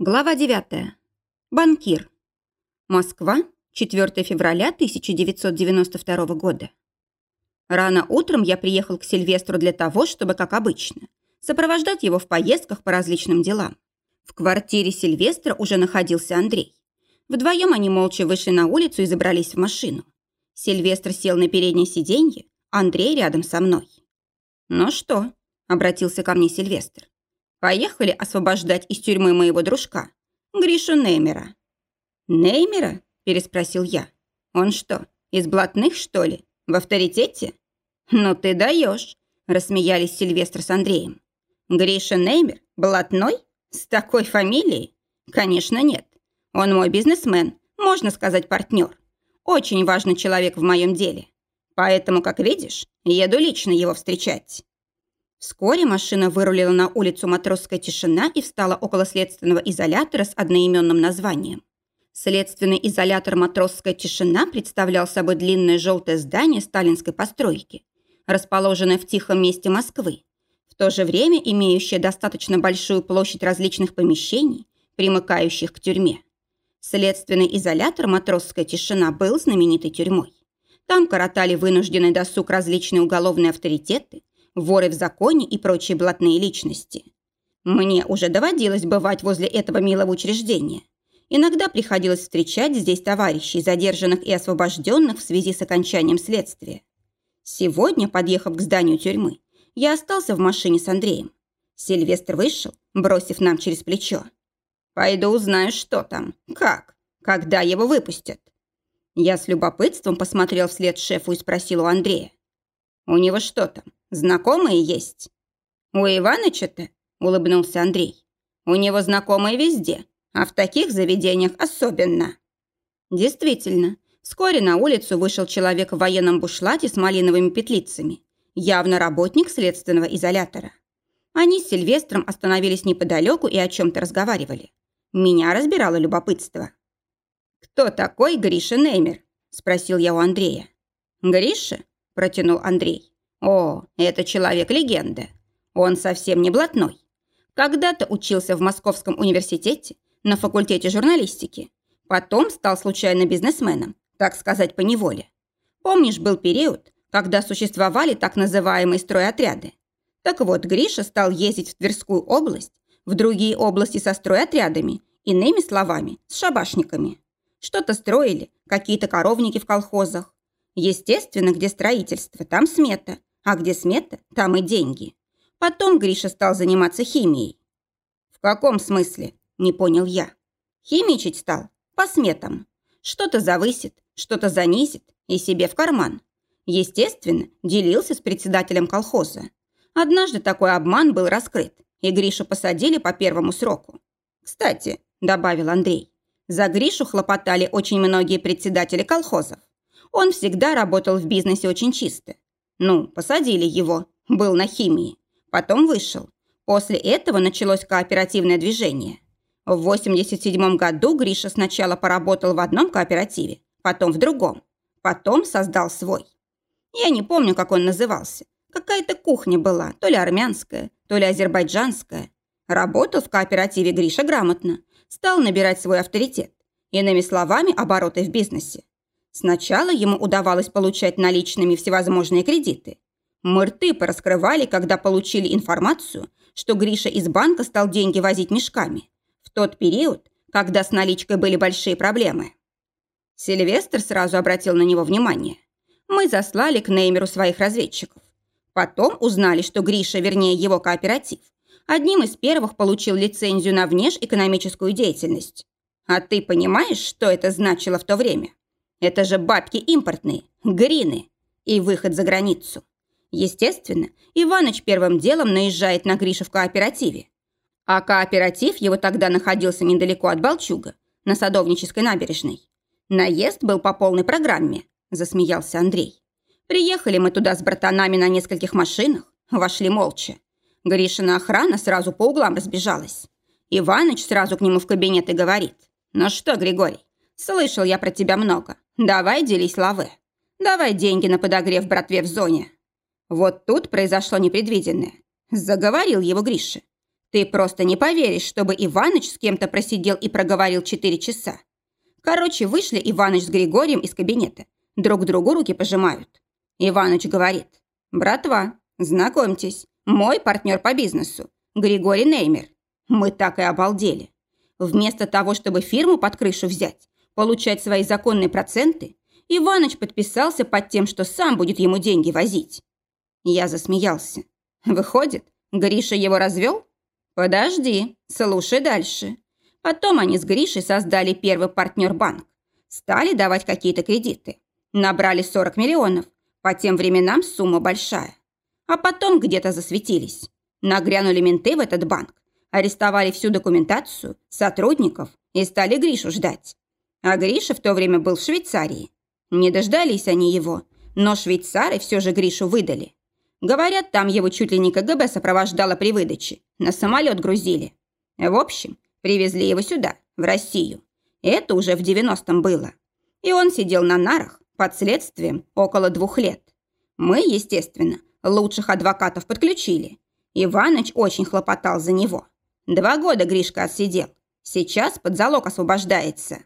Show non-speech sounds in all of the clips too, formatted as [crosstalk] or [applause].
Глава 9. Банкир. Москва, 4 февраля 1992 года. Рано утром я приехал к Сильвестру для того, чтобы, как обычно, сопровождать его в поездках по различным делам. В квартире Сильвестра уже находился Андрей. Вдвоем они молча вышли на улицу и забрались в машину. Сильвестр сел на переднее сиденье, Андрей рядом со мной. «Ну что?» – обратился ко мне Сильвестр. Поехали освобождать из тюрьмы моего дружка, Гришу Неймера». «Неймера?» – переспросил я. «Он что, из блатных, что ли? В авторитете?» «Ну ты даешь», – рассмеялись Сильвестр с Андреем. «Гриша Неймер? Блатной? С такой фамилией? Конечно, нет. Он мой бизнесмен, можно сказать, партнер. Очень важный человек в моем деле. Поэтому, как видишь, еду лично его встречать». Вскоре машина вырулила на улицу Матросская тишина и встала около следственного изолятора с одноименным названием. Следственный изолятор Матросская тишина представлял собой длинное желтое здание сталинской постройки, расположенное в тихом месте Москвы, в то же время имеющее достаточно большую площадь различных помещений, примыкающих к тюрьме. Следственный изолятор Матросская тишина был знаменитой тюрьмой. Там коротали вынужденный досуг различные уголовные авторитеты – воры в законе и прочие блатные личности. Мне уже доводилось бывать возле этого милого учреждения. Иногда приходилось встречать здесь товарищей, задержанных и освобожденных в связи с окончанием следствия. Сегодня, подъехав к зданию тюрьмы, я остался в машине с Андреем. Сильвестр вышел, бросив нам через плечо. «Пойду узнаю, что там, как, когда его выпустят». Я с любопытством посмотрел вслед шефу и спросил у Андрея. «У него что там, Знакомые есть?» «У Иваныча-то?» – улыбнулся Андрей. «У него знакомые везде, а в таких заведениях особенно». Действительно, вскоре на улицу вышел человек в военном бушлате с малиновыми петлицами, явно работник следственного изолятора. Они с Сильвестром остановились неподалеку и о чем-то разговаривали. Меня разбирало любопытство. «Кто такой Гриша Неймер?» – спросил я у Андрея. «Гриша?» – протянул Андрей. О, это человек-легенда. Он совсем не блатной. Когда-то учился в Московском университете на факультете журналистики. Потом стал случайно бизнесменом, так сказать, по неволе. Помнишь, был период, когда существовали так называемые стройотряды? Так вот, Гриша стал ездить в Тверскую область, в другие области со стройотрядами, иными словами, с шабашниками. Что-то строили, какие-то коровники в колхозах. Естественно, где строительство, там смета, а где смета, там и деньги. Потом Гриша стал заниматься химией. В каком смысле? Не понял я. Химичить стал. По сметам. Что-то завысит, что-то занизит и себе в карман. Естественно, делился с председателем колхоза. Однажды такой обман был раскрыт, и Гришу посадили по первому сроку. «Кстати», – добавил Андрей, – «за Гришу хлопотали очень многие председатели колхозов. Он всегда работал в бизнесе очень чисто. Ну, посадили его. Был на химии. Потом вышел. После этого началось кооперативное движение. В 87 году Гриша сначала поработал в одном кооперативе, потом в другом. Потом создал свой. Я не помню, как он назывался. Какая-то кухня была, то ли армянская, то ли азербайджанская. Работал в кооперативе Гриша грамотно. Стал набирать свой авторитет. Иными словами, обороты в бизнесе. Сначала ему удавалось получать наличными всевозможные кредиты. Мы рты пораскрывали, когда получили информацию, что Гриша из банка стал деньги возить мешками. В тот период, когда с наличкой были большие проблемы. Сильвестр сразу обратил на него внимание. Мы заслали к Неймеру своих разведчиков. Потом узнали, что Гриша, вернее его кооператив, одним из первых получил лицензию на внешэкономическую деятельность. А ты понимаешь, что это значило в то время? Это же бабки импортные, грины и выход за границу. Естественно, Иваныч первым делом наезжает на Гришу в кооперативе. А кооператив его тогда находился недалеко от Балчуга, на Садовнической набережной. Наезд был по полной программе, засмеялся Андрей. Приехали мы туда с братанами на нескольких машинах, вошли молча. Гришина охрана сразу по углам разбежалась. Иваныч сразу к нему в кабинет и говорит. «Ну что, Григорий, слышал я про тебя много. Давай делись лавы. Давай деньги на подогрев братве в зоне. Вот тут произошло непредвиденное. Заговорил его Гриша. Ты просто не поверишь, чтобы Иваныч с кем-то просидел и проговорил четыре часа. Короче, вышли Иваныч с Григорием из кабинета. Друг другу руки пожимают. Иваныч говорит, «Братва, знакомьтесь, мой партнер по бизнесу, Григорий Неймер». Мы так и обалдели. Вместо того, чтобы фирму под крышу взять, получать свои законные проценты, Иваныч подписался под тем, что сам будет ему деньги возить. Я засмеялся. Выходит, Гриша его развел? Подожди, слушай дальше. Потом они с Гришей создали первый партнер-банк. Стали давать какие-то кредиты. Набрали 40 миллионов. По тем временам сумма большая. А потом где-то засветились. Нагрянули менты в этот банк. Арестовали всю документацию, сотрудников и стали Гришу ждать. А Гриша в то время был в Швейцарии. Не дождались они его, но швейцары все же Гришу выдали. Говорят, там его чуть ли не КГБ сопровождало при выдаче. На самолет грузили. В общем, привезли его сюда, в Россию. Это уже в 90-м было. И он сидел на нарах под следствием около двух лет. Мы, естественно, лучших адвокатов подключили. Иваныч очень хлопотал за него. Два года Гришка отсидел. Сейчас под залог освобождается.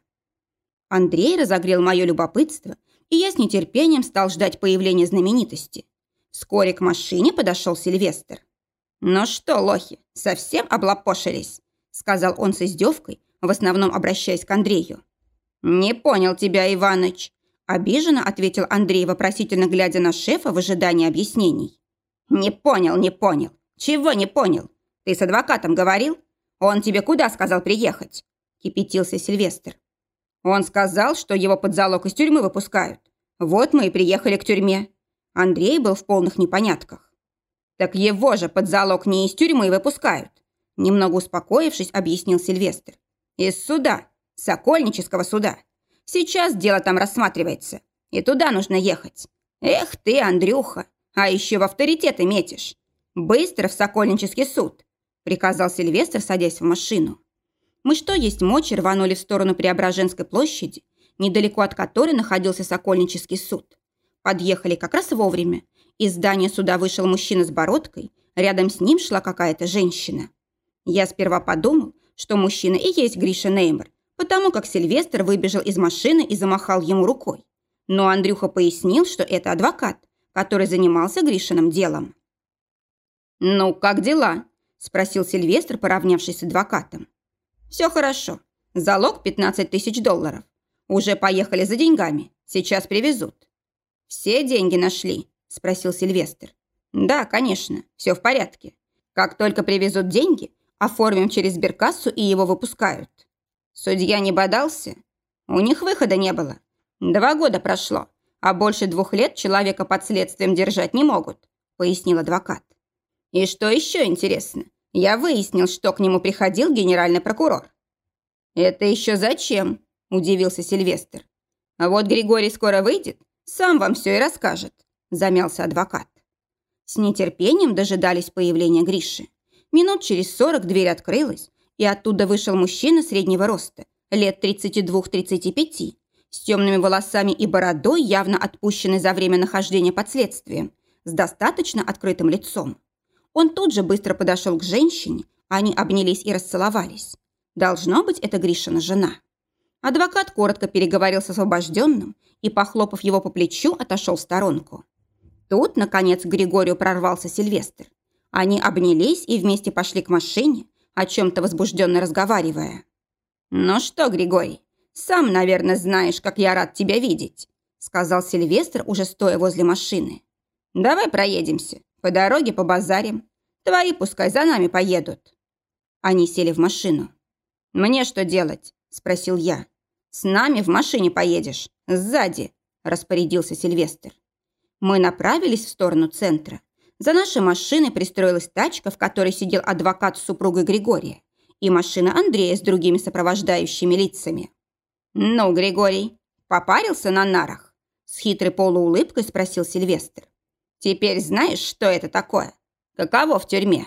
Андрей разогрел мое любопытство, и я с нетерпением стал ждать появления знаменитости. Вскоре к машине подошел Сильвестр. «Ну что, лохи, совсем облапошились?» сказал он с издевкой, в основном обращаясь к Андрею. «Не понял тебя, Иваныч», обиженно ответил Андрей, вопросительно глядя на шефа в ожидании объяснений. «Не понял, не понял. Чего не понял? Ты с адвокатом говорил? Он тебе куда сказал приехать?» кипятился Сильвестр. Он сказал, что его под залог из тюрьмы выпускают. Вот мы и приехали к тюрьме. Андрей был в полных непонятках. Так его же под залог не из тюрьмы выпускают. Немного успокоившись, объяснил Сильвестр. Из суда. Сокольнического суда. Сейчас дело там рассматривается. И туда нужно ехать. Эх ты, Андрюха, а еще в авторитеты метишь. Быстро в Сокольнический суд, приказал Сильвестр, садясь в машину. Мы что есть мочи рванули в сторону Преображенской площади, недалеко от которой находился Сокольнический суд. Подъехали как раз вовремя. Из здания суда вышел мужчина с бородкой, рядом с ним шла какая-то женщина. Я сперва подумал, что мужчина и есть Гриша Неймер, потому как Сильвестр выбежал из машины и замахал ему рукой. Но Андрюха пояснил, что это адвокат, который занимался Гришиным делом. «Ну, как дела?» – спросил Сильвестр, поравнявшись с адвокатом. «Все хорошо. Залог 15 тысяч долларов. Уже поехали за деньгами. Сейчас привезут». «Все деньги нашли?» – спросил Сильвестр. «Да, конечно. Все в порядке. Как только привезут деньги, оформим через сберкассу и его выпускают». Судья не бодался? У них выхода не было. Два года прошло, а больше двух лет человека под следствием держать не могут, пояснил адвокат. И что еще интересно, я выяснил, что к нему приходил генеральный прокурор. «Это еще зачем?» – удивился Сильвестр. «А вот Григорий скоро выйдет, сам вам все и расскажет», – замялся адвокат. С нетерпением дожидались появления Гриши. Минут через сорок дверь открылась, и оттуда вышел мужчина среднего роста, лет 32-35, с темными волосами и бородой, явно отпущенной за время нахождения под следствием, с достаточно открытым лицом. Он тут же быстро подошел к женщине, они обнялись и расцеловались. Должно быть, это Гришина жена. Адвокат коротко переговорил с освобожденным и, похлопав его по плечу, отошел в сторонку. Тут, наконец, к Григорию прорвался Сильвестр. Они обнялись и вместе пошли к машине, о чем-то возбужденно разговаривая. «Ну что, Григорий, сам, наверное, знаешь, как я рад тебя видеть», сказал Сильвестр, уже стоя возле машины. «Давай проедемся, по дороге побазарим. Твои пускай за нами поедут». Они сели в машину. «Мне что делать?» – спросил я. «С нами в машине поедешь, сзади», – распорядился Сильвестр. Мы направились в сторону центра. За нашей машиной пристроилась тачка, в которой сидел адвокат с супругой Григория, и машина Андрея с другими сопровождающими лицами. «Ну, Григорий, попарился на нарах?» С хитрой полуулыбкой спросил Сильвестр. Теперь знаешь, что это такое? Каково в тюрьме?»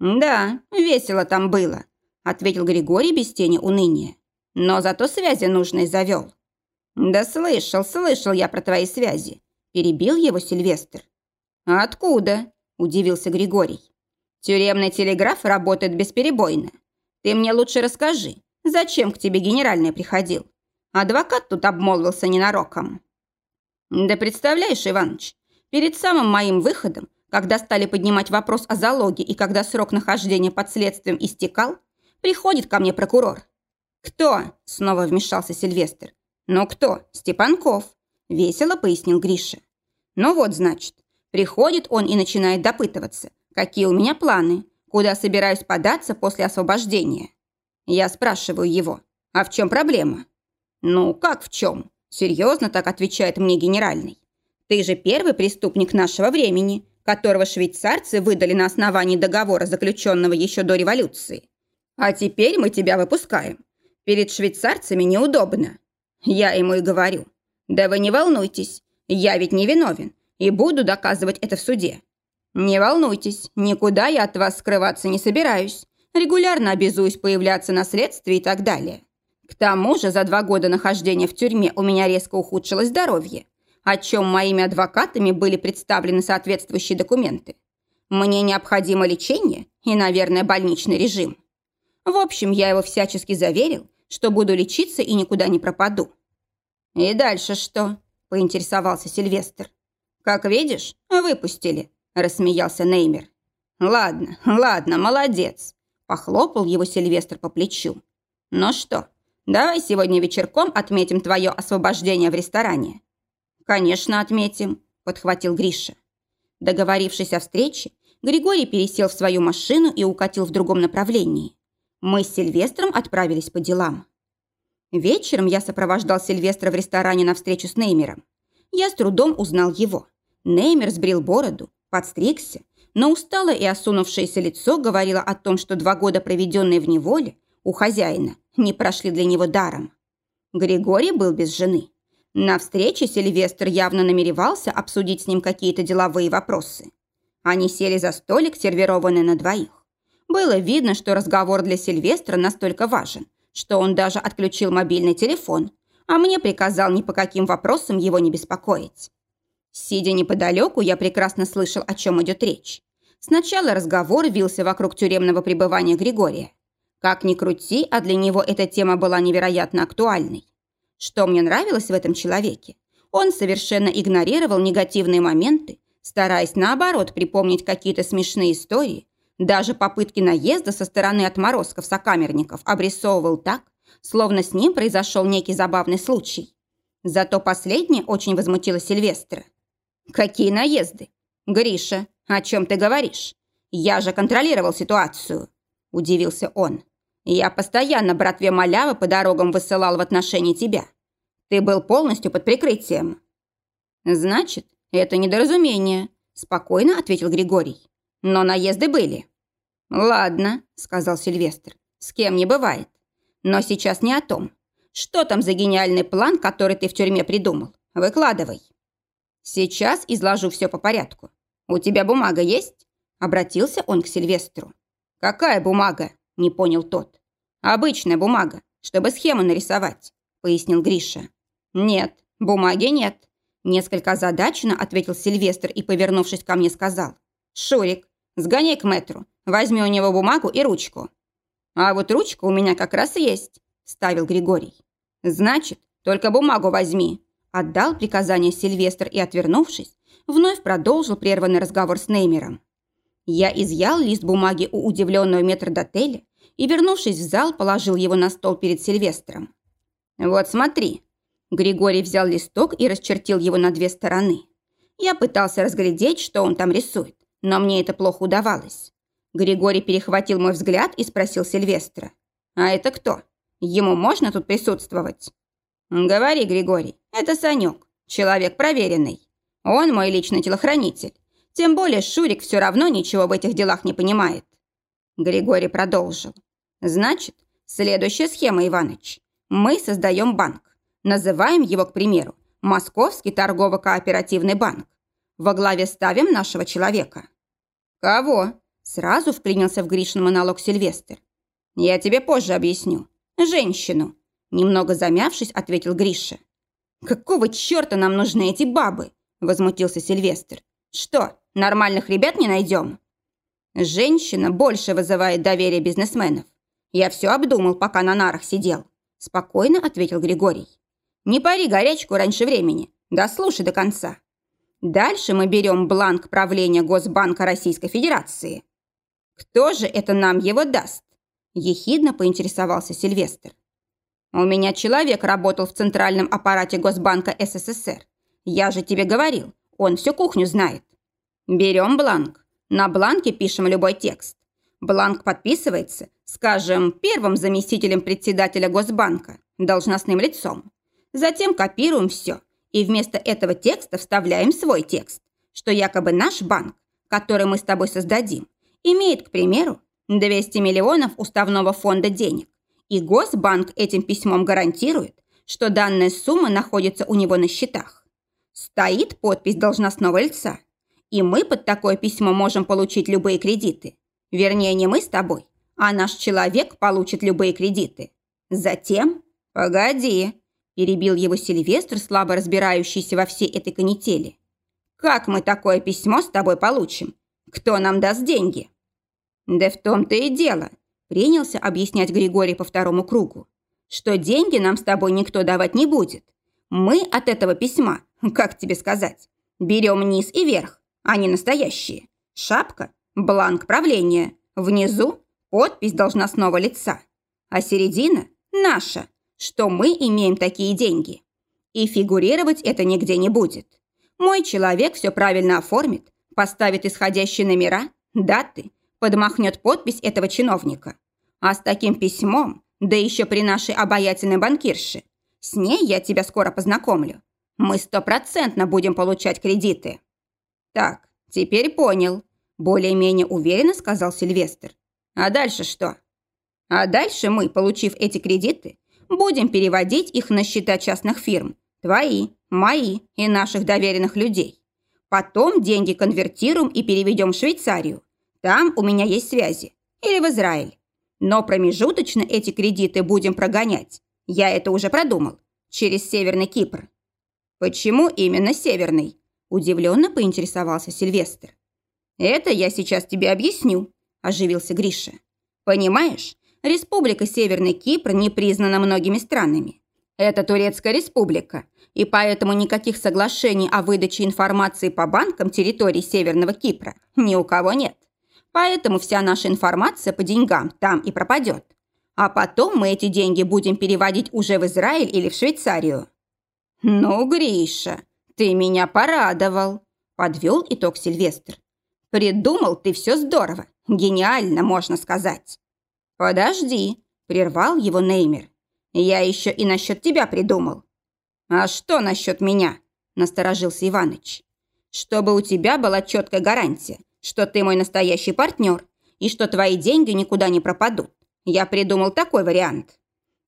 «Да, весело там было», — ответил Григорий без тени уныния. «Но зато связи нужные завел». «Да слышал, слышал я про твои связи», — перебил его Сильвестр. «Откуда?» – удивился Григорий. Тюремный телеграф работает бесперебойно. Ты мне лучше расскажи, зачем к тебе генеральный приходил? Адвокат тут обмолвился ненароком. Да представляешь, Иваныч, перед самым моим выходом, когда стали поднимать вопрос о залоге и когда срок нахождения под следствием истекал, приходит ко мне прокурор. «Кто?» – снова вмешался Сильвестр. «Ну кто? Степанков», – весело пояснил Гриша. «Ну вот, значит, приходит он и начинает допытываться, какие у меня планы, куда собираюсь податься после освобождения. Я спрашиваю его, а в чем проблема? Ну, как в чем? Серьезно так отвечает мне генеральный. Ты же первый преступник нашего времени, которого швейцарцы выдали на основании договора, заключенного еще до революции. А теперь мы тебя выпускаем. Перед швейцарцами неудобно. Я ему и говорю. Да вы не волнуйтесь, я ведь не виновен и буду доказывать это в суде. «Не волнуйтесь, никуда я от вас скрываться не собираюсь. Регулярно обязуюсь появляться на следствии и так далее. К тому же за два года нахождения в тюрьме у меня резко ухудшилось здоровье, о чем моими адвокатами были представлены соответствующие документы. Мне необходимо лечение и, наверное, больничный режим. В общем, я его всячески заверил, что буду лечиться и никуда не пропаду. «И дальше что?» – поинтересовался Сильвестр. «Как видишь, выпустили. – рассмеялся Неймер. «Ладно, ладно, молодец», – похлопал его Сильвестр по плечу. «Ну что, давай сегодня вечерком отметим твое освобождение в ресторане». «Конечно, отметим», – подхватил Гриша. Договорившись о встрече, Григорий пересел в свою машину и укатил в другом направлении. Мы с Сильвестром отправились по делам. Вечером я сопровождал Сильвестра в ресторане на встречу с Неймером. Я с трудом узнал его. Неймер сбрил бороду, подстригся, но усталое и осунувшееся лицо говорило о том, что два года, проведенные в неволе, у хозяина, не прошли для него даром. Григорий был без жены. На встрече Сильвестр явно намеревался обсудить с ним какие-то деловые вопросы. Они сели за столик, сервированный на двоих. Было видно, что разговор для Сильвестра настолько важен, что он даже отключил мобильный телефон, а мне приказал ни по каким вопросам его не беспокоить. Сидя неподалеку, я прекрасно слышал, о чем идет речь. Сначала разговор вился вокруг тюремного пребывания Григория. Как ни крути, а для него эта тема была невероятно актуальной. Что мне нравилось в этом человеке? Он совершенно игнорировал негативные моменты, стараясь наоборот припомнить какие-то смешные истории. Даже попытки наезда со стороны отморозков-сокамерников обрисовывал так, словно с ним произошел некий забавный случай. Зато последнее очень возмутило Сильвестра. «Какие наезды? Гриша, о чем ты говоришь? Я же контролировал ситуацию», – удивился он. «Я постоянно братве Малявы по дорогам высылал в отношении тебя. Ты был полностью под прикрытием». «Значит, это недоразумение», – спокойно ответил Григорий. «Но наезды были». «Ладно», – сказал Сильвестр, – «с кем не бывает. Но сейчас не о том. Что там за гениальный план, который ты в тюрьме придумал? Выкладывай». Сейчас изложу все по порядку. У тебя бумага есть? Обратился он к Сильвестру. Какая бумага? Не понял тот. Обычная бумага, чтобы схему нарисовать, пояснил Гриша. Нет, бумаги нет. Несколько озадаченно ответил Сильвестр и, повернувшись ко мне, сказал. «Шурик, сгоняй к мэтру, возьми у него бумагу и ручку». «А вот ручка у меня как раз есть», – ставил Григорий. «Значит, только бумагу возьми», Отдал приказание Сильвестр и, отвернувшись, вновь продолжил прерванный разговор с Неймером. Я изъял лист бумаги у удивленного метрдотеля и, вернувшись в зал, положил его на стол перед Сильвестром. «Вот смотри». Григорий взял листок и расчертил его на две стороны. Я пытался разглядеть, что он там рисует, но мне это плохо удавалось. Григорий перехватил мой взгляд и спросил Сильвестра. «А это кто? Ему можно тут присутствовать?» «Говори, Григорий, это Санек, человек проверенный. Он мой личный телохранитель. Тем более Шурик все равно ничего в этих делах не понимает». Григорий продолжил. «Значит, следующая схема, Иваныч. Мы создаем банк. Называем его, к примеру, Московский торгово-кооперативный банк. Во главе ставим нашего человека». «Кого?» Сразу вклинился в Гришин монолог Сильвестр. «Я тебе позже объясню. Женщину. Немного замявшись, ответил Гриша. «Какого черта нам нужны эти бабы?» Возмутился Сильвестр. «Что, нормальных ребят не найдем?» Женщина больше вызывает доверие бизнесменов. Я все обдумал, пока на нарах сидел. Спокойно ответил Григорий. Не пари горячку раньше времени. Да слушай до конца. Дальше мы берем бланк правления Госбанка Российской Федерации. Кто же это нам его даст? Ехидно поинтересовался Сильвестр. У меня человек работал в центральном аппарате Госбанка СССР. Я же тебе говорил, он всю кухню знает. Берем бланк. На бланке пишем любой текст. Бланк подписывается, скажем, первым заместителем председателя Госбанка, должностным лицом. Затем копируем все и вместо этого текста вставляем свой текст, что якобы наш банк, который мы с тобой создадим, имеет, к примеру, 200 миллионов уставного фонда денег, и Госбанк этим письмом гарантирует, что данная сумма находится у него на счетах. Стоит подпись должностного лица, и мы под такое письмо можем получить любые кредиты. Вернее, не мы с тобой, а наш человек получит любые кредиты. Затем... Погоди, перебил его Сильвестр, слабо разбирающийся во всей этой канители. Как мы такое письмо с тобой получим? Кто нам даст деньги? Да в том-то и дело, принялся объяснять Григорий по второму кругу, что деньги нам с тобой никто давать не будет. Мы от этого письма, [laughs] как тебе сказать, берем низ и верх, они настоящие. Шапка, бланк правления, внизу подпись должностного лица, а середина наша, что мы имеем такие деньги. И фигурировать это нигде не будет. Мой человек все правильно оформит, поставит исходящие номера, даты, подмахнет подпись этого чиновника. А с таким письмом, да еще при нашей обаятельной банкирше, с ней я тебя скоро познакомлю. Мы стопроцентно будем получать кредиты. Так, теперь понял. Более-менее уверенно сказал Сильвестр. А дальше что? А дальше мы, получив эти кредиты, будем переводить их на счета частных фирм. Твои, мои и наших доверенных людей. Потом деньги конвертируем и переведем в Швейцарию. Там у меня есть связи. Или в Израиль. Но промежуточно эти кредиты будем прогонять. Я это уже продумал. Через Северный Кипр. Почему именно Северный? Удивленно поинтересовался Сильвестр. Это я сейчас тебе объясню, оживился Гриша. Понимаешь, Республика Северный Кипр не признана многими странами. Это Турецкая республика, и поэтому никаких соглашений о выдаче информации по банкам территории Северного Кипра ни у кого нет. Поэтому вся наша информация по деньгам там и пропадет. А потом мы эти деньги будем переводить уже в Израиль или в Швейцарию. Ну, Гриша, ты меня порадовал, подвел итог Сильвестр. Придумал ты все здорово, гениально, можно сказать. Подожди, прервал его Неймер. Я еще и насчет тебя придумал. А что насчет меня? Насторожился Иваныч. Чтобы у тебя была четкая гарантия, что ты мой настоящий партнер и что твои деньги никуда не пропадут. Я придумал такой вариант».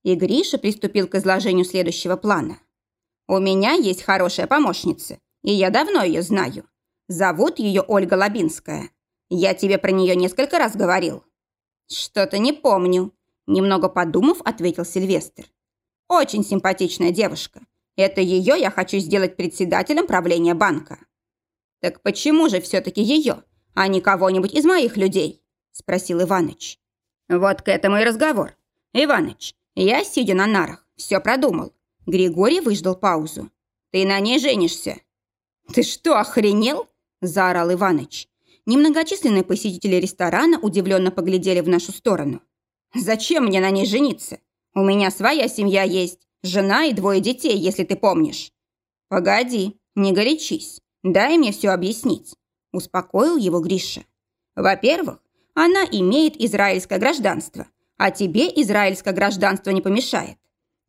И Гриша приступил к изложению следующего плана. «У меня есть хорошая помощница, и я давно ее знаю. Зовут ее Ольга Лабинская. Я тебе про нее несколько раз говорил». «Что-то не помню», – немного подумав, ответил Сильвестр. «Очень симпатичная девушка. Это ее я хочу сделать председателем правления банка». «Так почему же все-таки ее, а не кого-нибудь из моих людей?» – спросил Иваныч. «Вот к этому и разговор. Иваныч, я, сидя на нарах, все продумал». Григорий выждал паузу. «Ты на ней женишься». «Ты что, охренел?» – заорал Иваныч. Немногочисленные посетители ресторана удивленно поглядели в нашу сторону. «Зачем мне на ней жениться? У меня своя семья есть, жена и двое детей, если ты помнишь». «Погоди, не горячись, дай мне все объяснить успокоил его Гриша. Во-первых, она имеет израильское гражданство, а тебе израильское гражданство не помешает.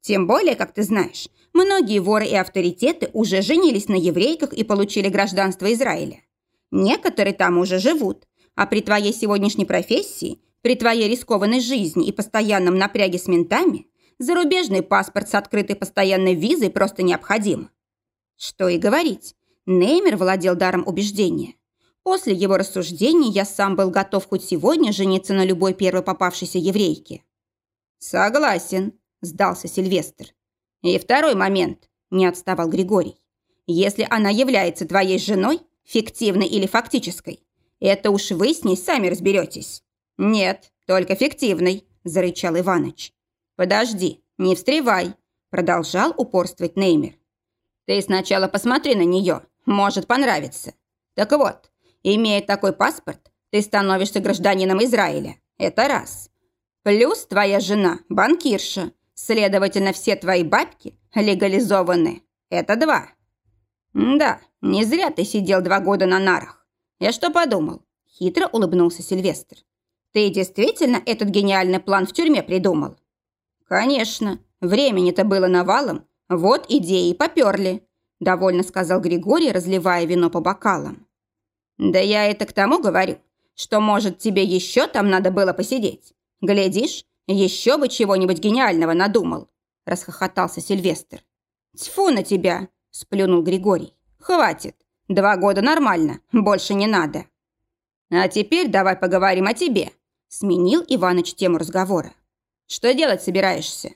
Тем более, как ты знаешь, многие воры и авторитеты уже женились на еврейках и получили гражданство Израиля. Некоторые там уже живут, а при твоей сегодняшней профессии, при твоей рискованной жизни и постоянном напряге с ментами, зарубежный паспорт с открытой постоянной визой просто необходим. Что и говорить, Неймер владел даром убеждения. После его рассуждений я сам был готов хоть сегодня жениться на любой первой попавшейся еврейке. «Согласен», – сдался Сильвестр. «И второй момент», – не отставал Григорий. «Если она является твоей женой, фиктивной или фактической, Это уж вы с ней сами разберетесь». «Нет, только фиктивный», – зарычал Иваныч. «Подожди, не встревай», – продолжал упорствовать Неймер. «Ты сначала посмотри на нее, может понравиться. Так вот, имея такой паспорт, ты становишься гражданином Израиля. Это раз. Плюс твоя жена – банкирша, следовательно, все твои бабки легализованы. Это два. Да, не зря ты сидел два года на нарах. Я что подумал? Хитро улыбнулся Сильвестр. Ты действительно этот гениальный план в тюрьме придумал? Конечно. Времени-то было навалом. Вот идеи поперли. Довольно сказал Григорий, разливая вино по бокалам. Да я это к тому говорю, что, может, тебе еще там надо было посидеть. Глядишь, еще бы чего-нибудь гениального надумал. Расхохотался Сильвестр. Тьфу на тебя, сплюнул Григорий. «Хватит. Два года нормально. Больше не надо». «А теперь давай поговорим о тебе», – сменил Иваныч тему разговора. «Что делать собираешься?»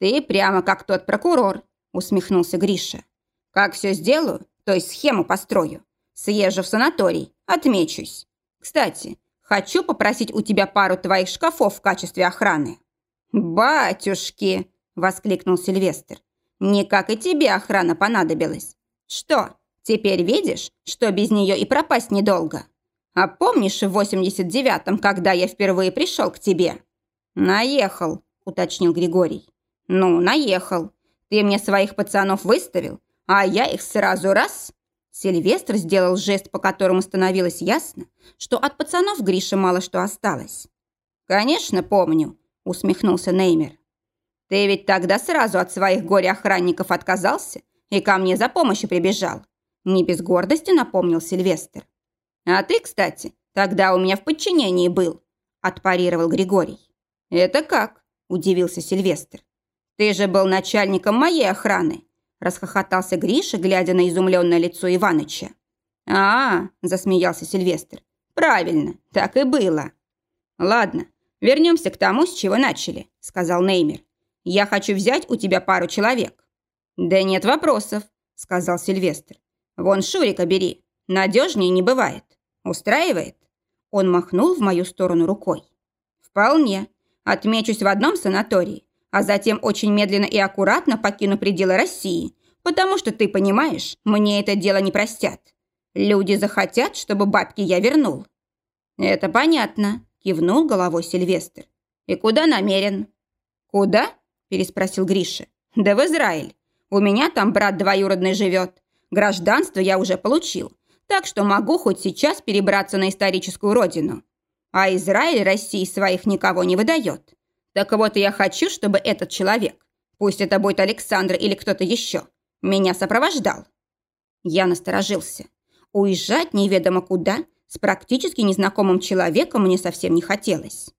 «Ты прямо как тот прокурор», – усмехнулся Гриша. «Как все сделаю, то есть схему построю. Съезжу в санаторий, отмечусь. Кстати, хочу попросить у тебя пару твоих шкафов в качестве охраны». «Батюшки!» – воскликнул Сильвестр. Никак и тебе охрана понадобилась. Что, теперь видишь, что без нее и пропасть недолго? А помнишь в 89-м, когда я впервые пришел к тебе? Наехал, уточнил Григорий. Ну, наехал. Ты мне своих пацанов выставил, а я их сразу раз... Сильвестр сделал жест, по которому становилось ясно, что от пацанов Грише мало что осталось. «Конечно, помню», — усмехнулся Неймер. Ты ведь тогда сразу от своих горе-охранников отказался и ко мне за помощью прибежал. Не без гордости напомнил Сильвестр. А ты, кстати, тогда у меня в подчинении был, отпарировал Григорий. Это как? Удивился Сильвестр. Ты же был начальником моей охраны, расхохотался Гриша, глядя на изумленное лицо Иваныча. А, -а засмеялся Сильвестр. Правильно, так и было. Ладно, вернемся к тому, с чего начали, сказал Неймер. Я хочу взять у тебя пару человек». «Да нет вопросов», – сказал Сильвестр. «Вон Шурика бери. Надежнее не бывает. Устраивает?» Он махнул в мою сторону рукой. «Вполне. Отмечусь в одном санатории, а затем очень медленно и аккуратно покину пределы России, потому что, ты понимаешь, мне это дело не простят. Люди захотят, чтобы бабки я вернул». «Это понятно», – кивнул головой Сильвестр. «И куда намерен?» «Куда?» переспросил Гриша. «Да в Израиль. У меня там брат двоюродный живет. Гражданство я уже получил, так что могу хоть сейчас перебраться на историческую родину. А Израиль России своих никого не выдает. Так вот я хочу, чтобы этот человек, пусть это будет Александр или кто-то еще, меня сопровождал». Я насторожился. Уезжать неведомо куда с практически незнакомым человеком мне совсем не хотелось.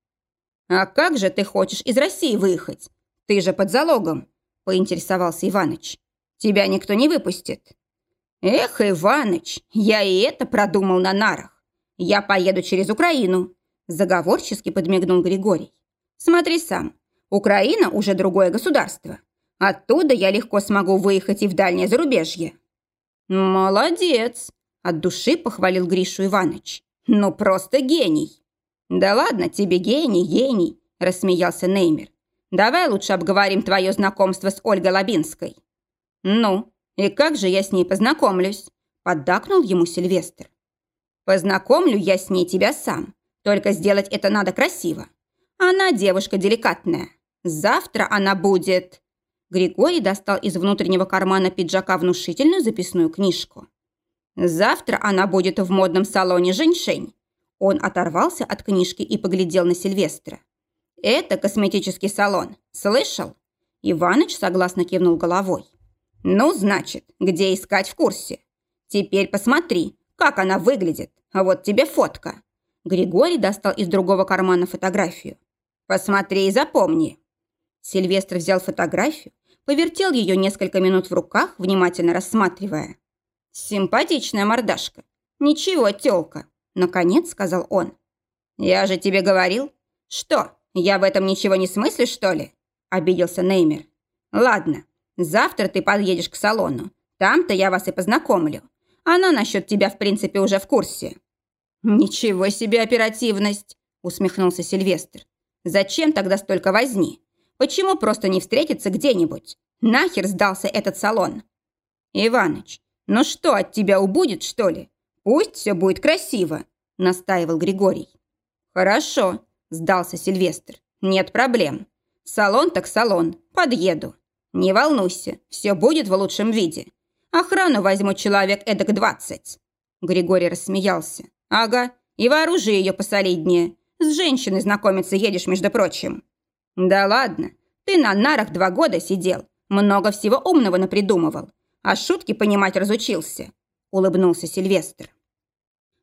«А как же ты хочешь из России выехать?» «Ты же под залогом», – поинтересовался Иваныч. «Тебя никто не выпустит». «Эх, Иваныч, я и это продумал на нарах. Я поеду через Украину», – заговорчески подмигнул Григорий. «Смотри сам, Украина уже другое государство. Оттуда я легко смогу выехать и в дальнее зарубежье». «Молодец!» – от души похвалил Гришу Иваныч. «Ну, просто гений!» «Да ладно тебе, гений, гений!» – рассмеялся Неймер. Давай лучше обговорим твое знакомство с Ольгой Лабинской». «Ну, и как же я с ней познакомлюсь?» – поддакнул ему Сильвестр. «Познакомлю я с ней тебя сам. Только сделать это надо красиво. Она девушка деликатная. Завтра она будет...» Григорий достал из внутреннего кармана пиджака внушительную записную книжку. «Завтра она будет в модном салоне «Женьшень». Он оторвался от книжки и поглядел на Сильвестра. «Это косметический салон. Слышал?» Иваныч согласно кивнул головой. «Ну, значит, где искать в курсе? Теперь посмотри, как она выглядит. А вот тебе фотка». Григорий достал из другого кармана фотографию. «Посмотри и запомни». Сильвестр взял фотографию, повертел ее несколько минут в руках, внимательно рассматривая. «Симпатичная мордашка. Ничего, тёлка», — наконец сказал он. «Я же тебе говорил». «Что, «Я в этом ничего не смыслю, что ли?» – обиделся Неймер. «Ладно, завтра ты подъедешь к салону. Там-то я вас и познакомлю. Она насчет тебя, в принципе, уже в курсе». «Ничего себе оперативность!» – усмехнулся Сильвестр. «Зачем тогда столько возни? Почему просто не встретиться где-нибудь? Нахер сдался этот салон?» «Иваныч, ну что, от тебя убудет, что ли? Пусть все будет красиво», – настаивал Григорий. «Хорошо», – сдался Сильвестр. «Нет проблем. Салон так салон. Подъеду. Не волнуйся, все будет в лучшем виде. Охрану возьму человек эдак двадцать». Григорий рассмеялся. «Ага, и вооружи ее посолиднее. С женщиной знакомиться едешь, между прочим». «Да ладно, ты на нарах два года сидел, много всего умного напридумывал, а шутки понимать разучился», – улыбнулся Сильвестр.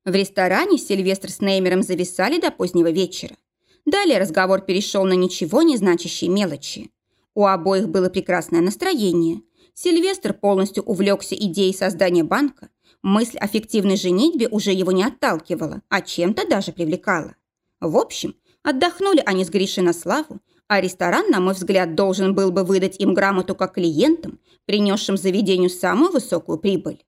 В ресторане Сильвестр с Неймером зависали до позднего вечера. Далее разговор перешел на ничего не значащие мелочи. У обоих было прекрасное настроение. Сильвестр полностью увлекся идеей создания банка, Мысль о фиктивной женитьбе уже его не отталкивала, а чем-то даже привлекала. В общем, отдохнули они с Гришей на славу, а ресторан, на мой взгляд, должен был бы выдать им грамоту как клиентам, принесшим заведению самую высокую прибыль.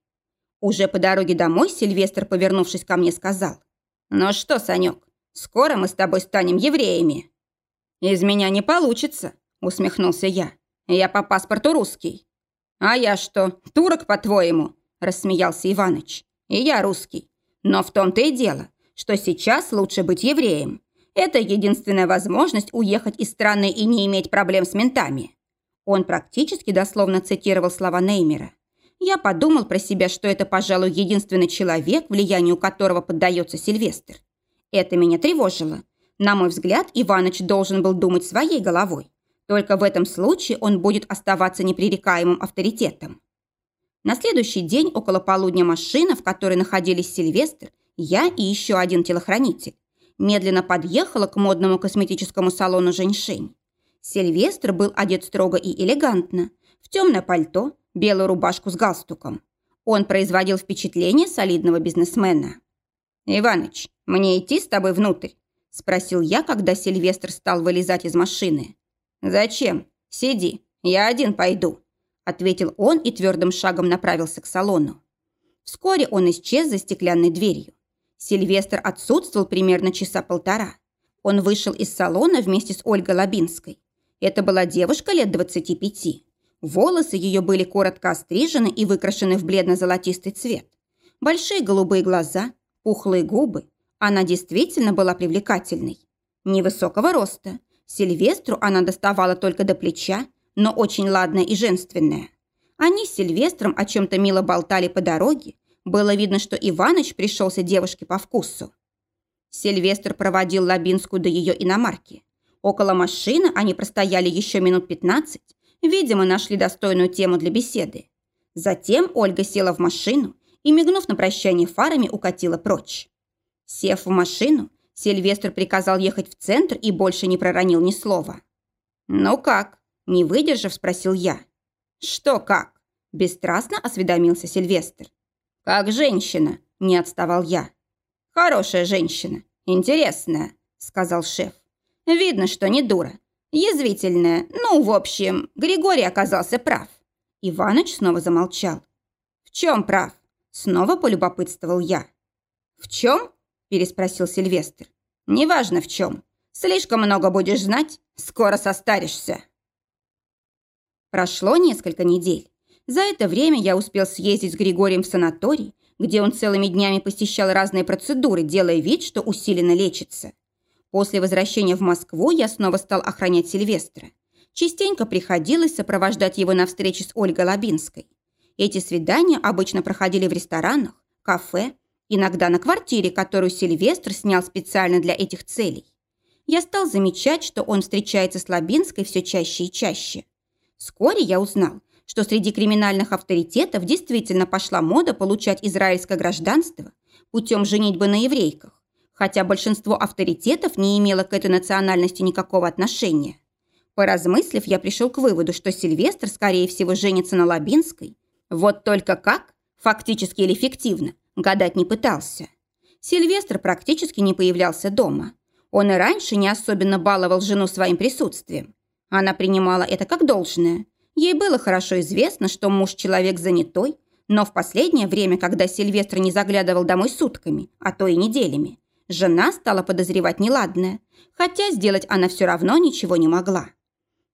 Уже по дороге домой Сильвестр, повернувшись ко мне, сказал. «Ну что, Санек, скоро мы с тобой станем евреями». «Из меня не получится», — усмехнулся я. «Я по паспорту русский». «А я что, турок, по-твоему?» рассмеялся Иваныч. «И я русский. Но в том-то и дело, что сейчас лучше быть евреем. Это единственная возможность уехать из страны и не иметь проблем с ментами». Он практически дословно цитировал слова Неймера. Я подумал про себя, что это, пожалуй, единственный человек, влиянию которого поддается Сильвестр. Это меня тревожило. На мой взгляд, Иваныч должен был думать своей головой. Только в этом случае он будет оставаться непререкаемым авторитетом. На следующий день около полудня машина, в которой находились Сильвестр, я и еще один телохранитель, медленно подъехала к модному косметическому салону «Женьшень». Сильвестр был одет строго и элегантно, в темное пальто, белую рубашку с галстуком. Он производил впечатление солидного бизнесмена. «Иваныч, мне идти с тобой внутрь?» – спросил я, когда Сильвестр стал вылезать из машины. «Зачем? Сиди, я один пойду», ответил он и твердым шагом направился к салону. Вскоре он исчез за стеклянной дверью. Сильвестр отсутствовал примерно часа полтора. Он вышел из салона вместе с Ольгой Лабинской. Это была девушка лет 25. Волосы ее были коротко острижены и выкрашены в бледно-золотистый цвет. Большие голубые глаза, пухлые губы. Она действительно была привлекательной. Невысокого роста. Сильвестру она доставала только до плеча, но очень ладная и женственная. Они с Сильвестром о чем-то мило болтали по дороге. Было видно, что Иваныч пришелся девушке по вкусу. Сильвестр проводил Лабинскую до ее иномарки. Около машины они простояли еще минут 15. Видимо, нашли достойную тему для беседы. Затем Ольга села в машину и, мигнув на прощание фарами, укатила прочь. Сев в машину, Сильвестр приказал ехать в центр и больше не проронил ни слова. «Ну как?» Не выдержав, спросил я. «Что как?» – бесстрастно осведомился Сильвестр. «Как женщина», – не отставал я. «Хорошая женщина, интересная», – сказал шеф. «Видно, что не дура. Язвительная. Ну, в общем, Григорий оказался прав». Иваныч снова замолчал. «В чем прав?» – снова полюбопытствовал я. «В чем?» – переспросил Сильвестр. «Неважно в чем. Слишком много будешь знать, скоро состаришься». Прошло несколько недель. За это время я успел съездить с Григорием в санаторий, где он целыми днями посещал разные процедуры, делая вид, что усиленно лечится. После возвращения в Москву я снова стал охранять Сильвестра. Частенько приходилось сопровождать его на встречи с Ольгой Лабинской. Эти свидания обычно проходили в ресторанах, кафе, иногда на квартире, которую Сильвестр снял специально для этих целей. Я стал замечать, что он встречается с Лабинской все чаще и чаще. Вскоре я узнал, что среди криминальных авторитетов действительно пошла мода получать израильское гражданство путем женитьбы на еврейках, хотя большинство авторитетов не имело к этой национальности никакого отношения. Поразмыслив, я пришел к выводу, что Сильвестр, скорее всего, женится на Лабинской. Вот только как, фактически или фиктивно, гадать не пытался. Сильвестр практически не появлялся дома. Он и раньше не особенно баловал жену своим присутствием. Она принимала это как должное. Ей было хорошо известно, что муж человек занятой, Но в последнее время, когда Сильвестр не заглядывал домой сутками, а то и неделями, жена стала подозревать неладное, хотя сделать она все равно ничего не могла.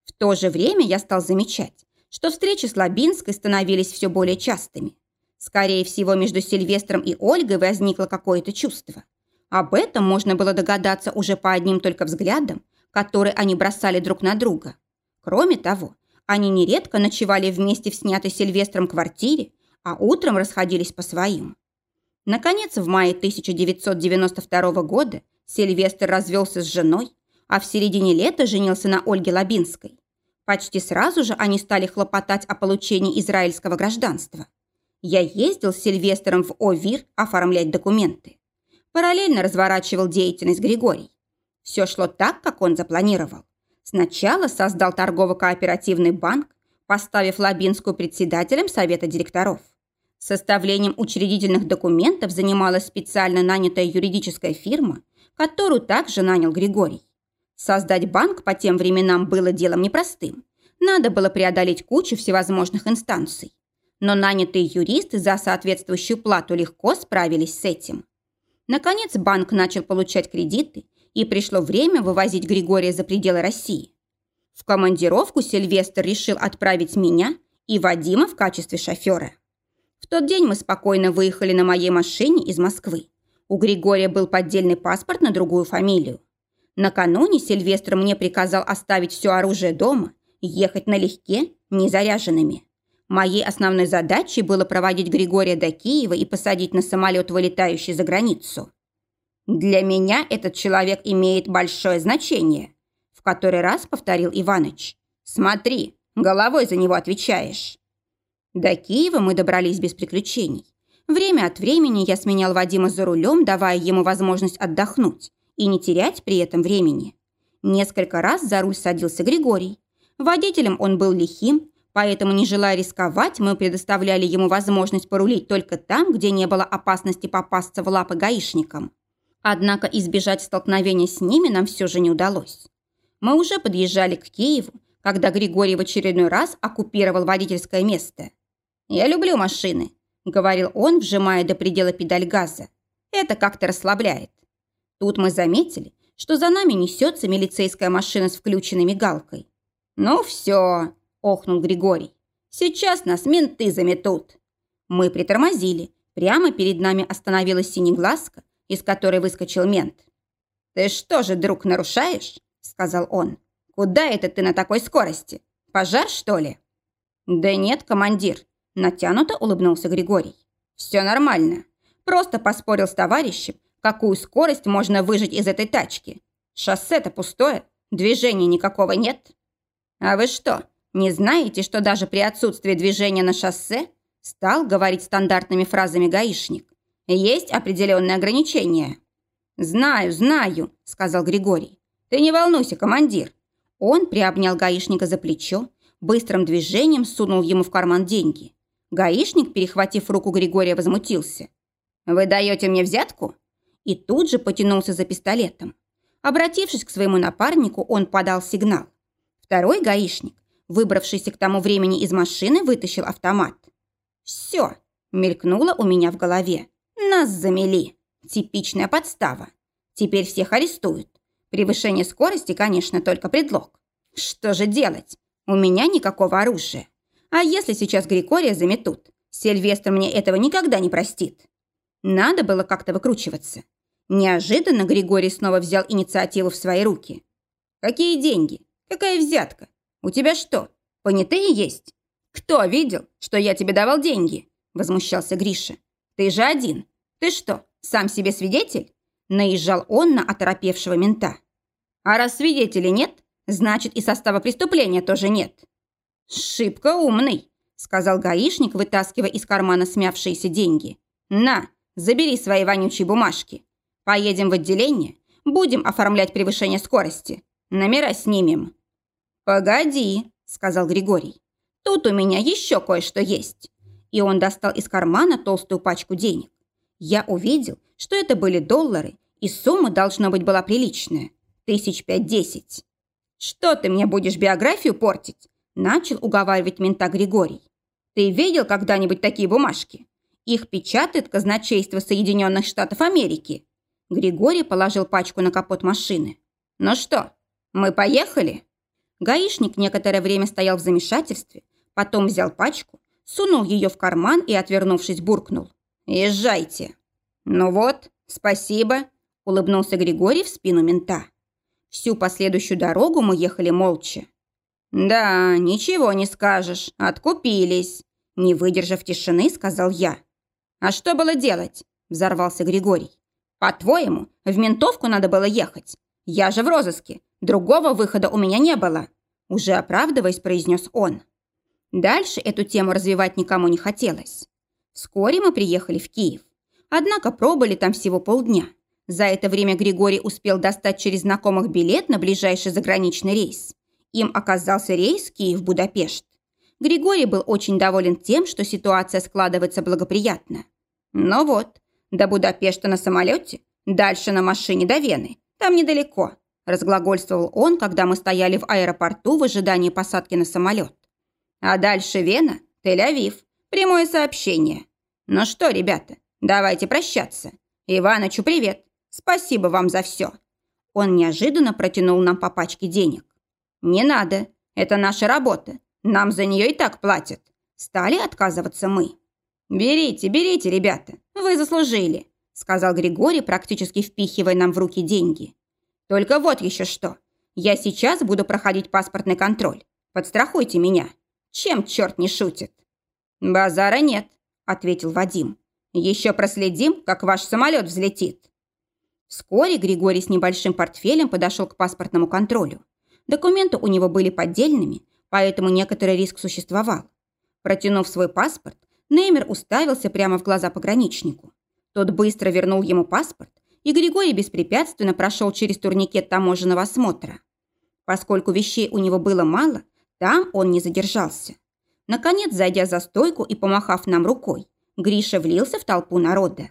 В то же время я стал замечать, что встречи с Лабинской становились все более частыми. Скорее всего, между Сильвестром и Ольгой возникло какое-то чувство. Об этом можно было догадаться уже по одним только взглядам, которые они бросали друг на друга. Кроме того, они нередко ночевали вместе в снятой Сильвестром квартире, а утром расходились по своим. Наконец, в мае 1992 года Сильвестр развелся с женой, а в середине лета женился на Ольге Лабинской. Почти сразу же они стали хлопотать о получении израильского гражданства. Я ездил с Сильвестром в ОВИР оформлять документы. Параллельно разворачивал деятельность Григорий. Все шло так, как он запланировал. Сначала создал торгово-кооперативный банк, поставив Лабинскую председателем совета директоров. Составлением учредительных документов занималась специально нанятая юридическая фирма, которую также нанял Григорий. Создать банк по тем временам было делом непростым. Надо было преодолеть кучу всевозможных инстанций. Но нанятые юристы за соответствующую плату легко справились с этим. Наконец банк начал получать кредиты, и пришло время вывозить Григория за пределы России. В командировку Сильвестр решил отправить меня и Вадима в качестве шофера. В тот день мы спокойно выехали на моей машине из Москвы. У Григория был поддельный паспорт на другую фамилию. Накануне Сильвестр мне приказал оставить все оружие дома, ехать налегке, незаряженными. Моей основной задачей было проводить Григория до Киева и посадить на самолет, вылетающий за границу. «Для меня этот человек имеет большое значение», в который раз повторил Иваныч. «Смотри, головой за него отвечаешь». До Киева мы добрались без приключений. Время от времени я сменял Вадима за рулем, давая ему возможность отдохнуть и не терять при этом времени. Несколько раз за руль садился Григорий. Водителем он был лихим, поэтому, не желая рисковать, мы предоставляли ему возможность порулить только там, где не было опасности попасться в лапы гаишникам. Однако избежать столкновения с ними нам все же не удалось. Мы уже подъезжали к Киеву, когда Григорий в очередной раз оккупировал водительское место. «Я люблю машины», – говорил он, вжимая до предела педаль газа. «Это как-то расслабляет». Тут мы заметили, что за нами несется милицейская машина с включенной мигалкой. «Ну все», – охнул Григорий. «Сейчас нас менты заметут». Мы притормозили. Прямо перед нами остановилась синеглазка, из которой выскочил мент. «Ты что же, друг, нарушаешь?» – сказал он. «Куда это ты на такой скорости? Пожар, что ли?» «Да нет, командир», Натянуто улыбнулся Григорий. «Все нормально. Просто поспорил с товарищем, какую скорость можно выжить из этой тачки. Шоссе-то пустое, движения никакого нет». «А вы что, не знаете, что даже при отсутствии движения на шоссе стал говорить стандартными фразами гаишник? Есть определенные ограничения». «Знаю, знаю», – сказал Григорий. «Ты не волнуйся, командир». Он приобнял гаишника за плечо, быстрым движением сунул ему в карман деньги. Гаишник, перехватив руку Григория, возмутился. «Вы даете мне взятку?» И тут же потянулся за пистолетом. Обратившись к своему напарнику, он подал сигнал. Второй гаишник, выбравшийся к тому времени из машины, вытащил автомат. «Все!» – мелькнуло у меня в голове. «Нас замели! Типичная подстава! Теперь всех арестуют. Превышение скорости, конечно, только предлог. Что же делать? У меня никакого оружия. А если сейчас Григория заметут? Сильвестр мне этого никогда не простит. Надо было как-то выкручиваться. Неожиданно Григорий снова взял инициативу в свои руки. «Какие деньги? Какая взятка? У тебя что, понятые есть? Кто видел, что я тебе давал деньги?» Возмущался Гриша. «Ты же один. Ты что, сам себе свидетель?» Наезжал он на оторопевшего мента. «А раз свидетелей нет, значит и состава преступления тоже нет. «Шибко умный», – сказал гаишник, вытаскивая из кармана смявшиеся деньги. «На, забери свои вонючие бумажки. Поедем в отделение, будем оформлять превышение скорости. Номера снимем». «Погоди», – сказал Григорий. «Тут у меня еще кое-что есть». И он достал из кармана толстую пачку денег. Я увидел, что это были доллары, и сумма, должно быть, была приличная. Тысяч пять-десять. «Что ты мне будешь биографию портить?» Начал уговаривать мента Григорий. Ты видел когда-нибудь такие бумажки? Их печатает казначейство Соединенных Штатов Америки. Григорий положил пачку на капот машины. Ну что, мы поехали? Гаишник некоторое время стоял в замешательстве, потом взял пачку, сунул ее в карман и, отвернувшись, буркнул. «Езжайте». «Ну вот, спасибо», – улыбнулся Григорий в спину мента. Всю последующую дорогу мы ехали молча. «Да, ничего не скажешь, откупились», – не выдержав тишины, сказал я. «А что было делать?» – взорвался Григорий. «По-твоему, в ментовку надо было ехать? Я же в розыске, другого выхода у меня не было», – уже оправдываясь, произнес он. Дальше эту тему развивать никому не хотелось. Вскоре мы приехали в Киев. Однако пробыли там всего полдня. За это время Григорий успел достать через знакомых билет на ближайший заграничный рейс. Им оказался рейс Киев-Будапешт. Григорий был очень доволен тем, что ситуация складывается благоприятно. Но вот, до Будапешта на самолете, дальше на машине до Вены, там недалеко, разглагольствовал он, когда мы стояли в аэропорту в ожидании посадки на самолет. А дальше Вена, Тель-Авив, прямое сообщение. Ну что, ребята, давайте прощаться. Иванычу привет. Спасибо вам за все. Он неожиданно протянул нам по пачке денег. Не надо. Это наша работа. Нам за нее и так платят. Стали отказываться мы. Берите, берите, ребята. Вы заслужили, сказал Григорий, практически впихивая нам в руки деньги. Только вот еще что. Я сейчас буду проходить паспортный контроль. Подстрахуйте меня. Чем черт не шутит? Базара нет, ответил Вадим. «Еще проследим, как ваш самолет взлетит». Вскоре Григорий с небольшим портфелем подошел к паспортному контролю. Документы у него были поддельными, поэтому некоторый риск существовал. Протянув свой паспорт, Неймер уставился прямо в глаза пограничнику. Тот быстро вернул ему паспорт, и Григорий беспрепятственно прошел через турникет таможенного осмотра. Поскольку вещей у него было мало, там он не задержался. Наконец, зайдя за стойку и помахав нам рукой, Гриша влился в толпу народа.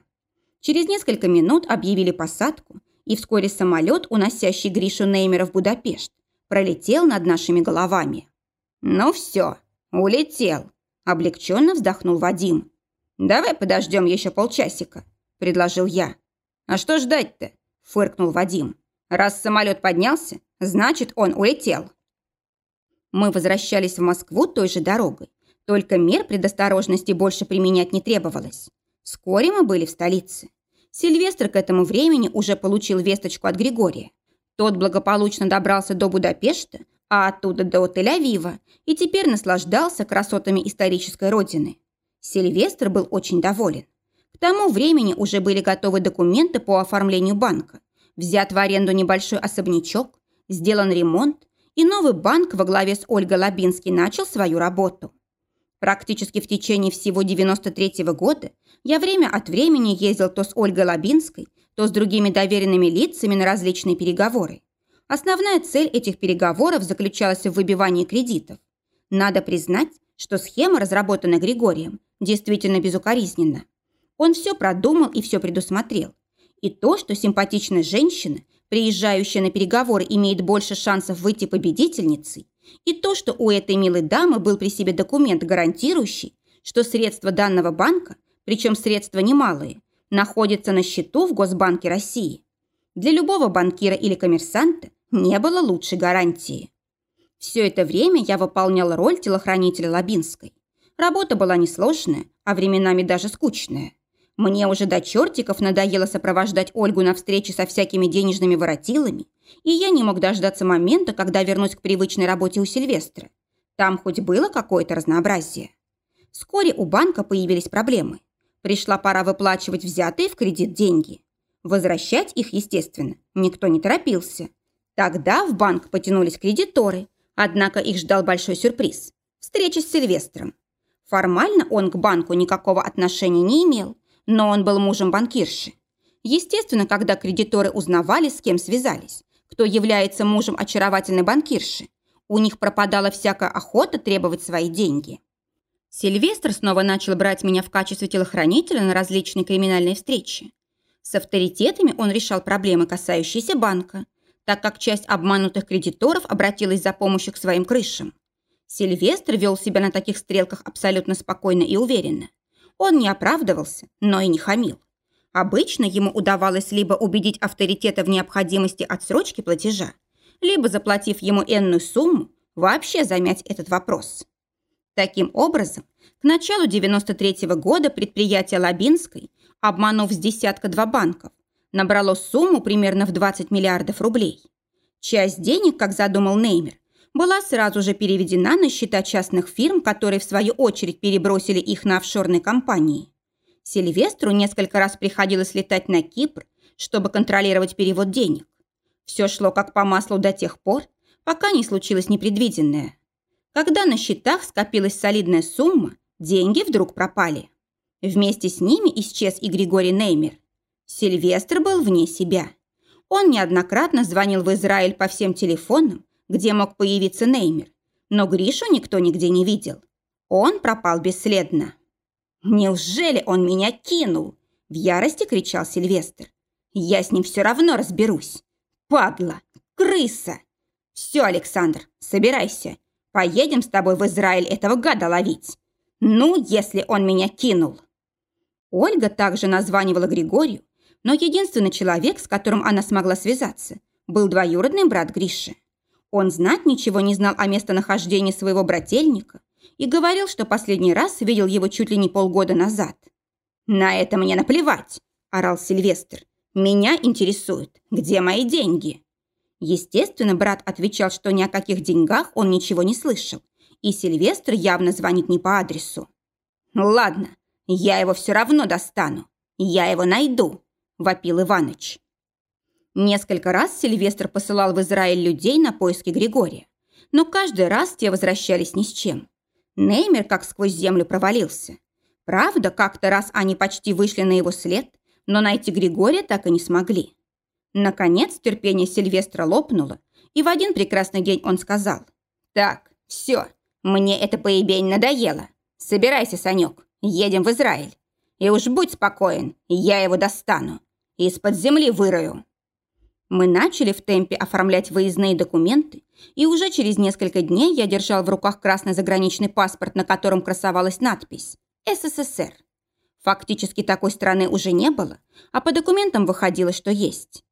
Через несколько минут объявили посадку, и вскоре самолет, уносящий Гришу Неймера в Будапешт, пролетел над нашими головами. «Ну все, улетел», – облегченно вздохнул Вадим. «Давай подождем еще полчасика», – предложил я. «А что ждать-то?» – фыркнул Вадим. «Раз самолет поднялся, значит, он улетел». Мы возвращались в Москву той же дорогой, только мер предосторожности больше применять не требовалось. Вскоре мы были в столице. Сильвестр к этому времени уже получил весточку от Григория. Тот благополучно добрался до Будапешта, а оттуда до Тель-Авива, и теперь наслаждался красотами исторической родины. Сильвестр был очень доволен. К тому времени уже были готовы документы по оформлению банка. Взят в аренду небольшой особнячок, сделан ремонт, и новый банк во главе с Ольгой Лабинской начал свою работу. Практически в течение всего 93 -го года я время от времени ездил то с Ольгой Лабинской, то с другими доверенными лицами на различные переговоры. Основная цель этих переговоров заключалась в выбивании кредитов. Надо признать, что схема, разработанная Григорием, действительно безукоризненна. Он все продумал и все предусмотрел. И то, что симпатичная женщина приезжающая на переговоры имеет больше шансов выйти победительницей, и то, что у этой милой дамы был при себе документ, гарантирующий, что средства данного банка, причем средства немалые, находятся на счету в Госбанке России. Для любого банкира или коммерсанта не было лучшей гарантии. Все это время я выполняла роль телохранителя Лабинской. Работа была несложная, а временами даже скучная. Мне уже до чертиков надоело сопровождать Ольгу на встречи со всякими денежными воротилами, и я не мог дождаться момента, когда вернусь к привычной работе у Сильвестра. Там хоть было какое-то разнообразие. Вскоре у банка появились проблемы. Пришла пора выплачивать взятые в кредит деньги. Возвращать их, естественно, никто не торопился. Тогда в банк потянулись кредиторы, однако их ждал большой сюрприз – встреча с Сильвестром. Формально он к банку никакого отношения не имел, но он был мужем банкирши. Естественно, когда кредиторы узнавали, с кем связались, кто является мужем очаровательной банкирши, у них пропадала всякая охота требовать свои деньги. Сильвестр снова начал брать меня в качестве телохранителя на различные криминальные встречи. С авторитетами он решал проблемы, касающиеся банка, так как часть обманутых кредиторов обратилась за помощью к своим крышам. Сильвестр вел себя на таких стрелках абсолютно спокойно и уверенно. Он не оправдывался, но и не хамил. Обычно ему удавалось либо убедить авторитета в необходимости отсрочки платежа, либо, заплатив ему энную сумму, вообще замять этот вопрос. Таким образом, к началу 93 -го года предприятие Лабинской, обманув с десятка два банков, набрало сумму примерно в 20 миллиардов рублей. Часть денег, как задумал Неймер, была сразу же переведена на счета частных фирм, которые в свою очередь перебросили их на офшорные компании. Сильвестру несколько раз приходилось летать на Кипр, чтобы контролировать перевод денег. Все шло как по маслу до тех пор, пока не случилось непредвиденное. Когда на счетах скопилась солидная сумма, деньги вдруг пропали. Вместе с ними исчез и Григорий Неймер. Сильвестр был вне себя. Он неоднократно звонил в Израиль по всем телефонам, где мог появиться Неймер, но Гришу никто нигде не видел. Он пропал бесследно. «Неужели он меня кинул?» – в ярости кричал Сильвестр. «Я с ним все равно разберусь. Падла! Крыса! Все, Александр, собирайся. Поедем с тобой в Израиль этого гада ловить. Ну, если он меня кинул!» Ольга также названивала Григорию, но единственный человек, с которым она смогла связаться, был двоюродный брат Гриши. Он знать ничего не знал о местонахождении своего брательника и говорил, что последний раз видел его чуть ли не полгода назад. «На это мне наплевать!» – орал Сильвестр. «Меня интересует, где мои деньги?» Естественно, брат отвечал, что ни о каких деньгах он ничего не слышал, и Сильвестр явно звонит не по адресу. «Ладно, я его все равно достану. Я его найду», – вопил Иваныч. Несколько раз Сильвестр посылал в Израиль людей на поиски Григория, но каждый раз те возвращались ни с чем. Неймер как сквозь землю провалился. Правда, как-то раз они почти вышли на его след, но найти Григория так и не смогли. Наконец терпение Сильвестра лопнуло, и в один прекрасный день он сказал, «Так, все, мне это поебень надоело. Собирайся, Санек, едем в Израиль. И уж будь спокоен, я его достану. Из-под земли вырою». Мы начали в темпе оформлять выездные документы, и уже через несколько дней я держал в руках красный заграничный паспорт, на котором красовалась надпись «СССР». Фактически такой страны уже не было, а по документам выходило, что есть.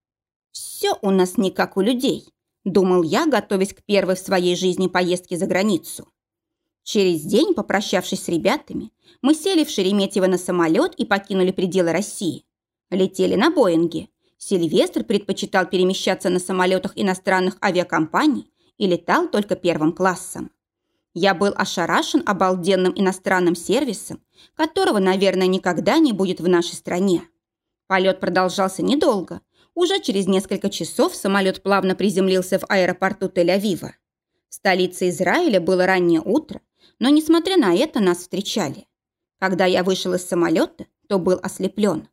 «Все у нас не как у людей», – думал я, готовясь к первой в своей жизни поездке за границу. Через день, попрощавшись с ребятами, мы сели в Шереметьево на самолет и покинули пределы России. Летели на Боинге, Сильвестр предпочитал перемещаться на самолетах иностранных авиакомпаний и летал только первым классом. Я был ошарашен обалденным иностранным сервисом, которого, наверное, никогда не будет в нашей стране. Полет продолжался недолго. Уже через несколько часов самолет плавно приземлился в аэропорту Тель-Авива. В столице Израиля было раннее утро, но, несмотря на это, нас встречали. Когда я вышел из самолета, то был ослеплен.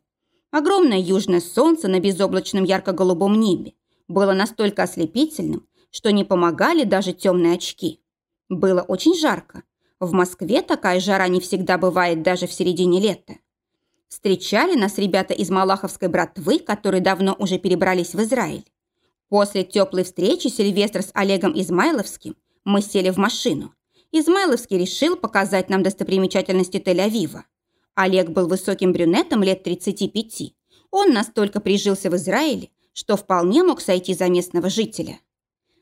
Огромное южное солнце на безоблачном ярко-голубом небе было настолько ослепительным, что не помогали даже темные очки. Было очень жарко. В Москве такая жара не всегда бывает даже в середине лета. Встречали нас ребята из Малаховской братвы, которые давно уже перебрались в Израиль. После теплой встречи Сильвестр с Олегом Измайловским мы сели в машину. Измайловский решил показать нам достопримечательности Тель-Авива. Олег был высоким брюнетом лет 35. Он настолько прижился в Израиле, что вполне мог сойти за местного жителя.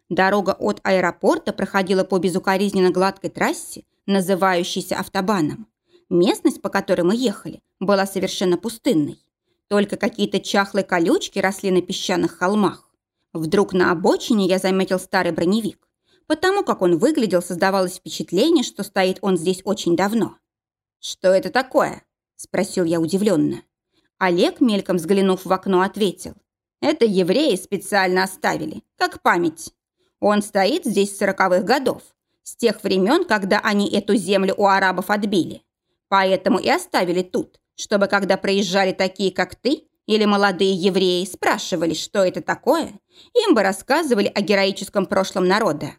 Дорога от аэропорта проходила по безукоризненно гладкой трассе, называющейся автобаном. Местность, по которой мы ехали, была совершенно пустынной. Только какие-то чахлые колючки росли на песчаных холмах. Вдруг на обочине я заметил старый броневик. Потому как он выглядел, создавалось впечатление, что стоит он здесь очень давно. «Что это такое?» – спросил я удивленно. Олег, мельком взглянув в окно, ответил. «Это евреи специально оставили, как память. Он стоит здесь с сороковых годов, с тех времен, когда они эту землю у арабов отбили. Поэтому и оставили тут, чтобы когда проезжали такие, как ты, или молодые евреи спрашивали, что это такое, им бы рассказывали о героическом прошлом народа.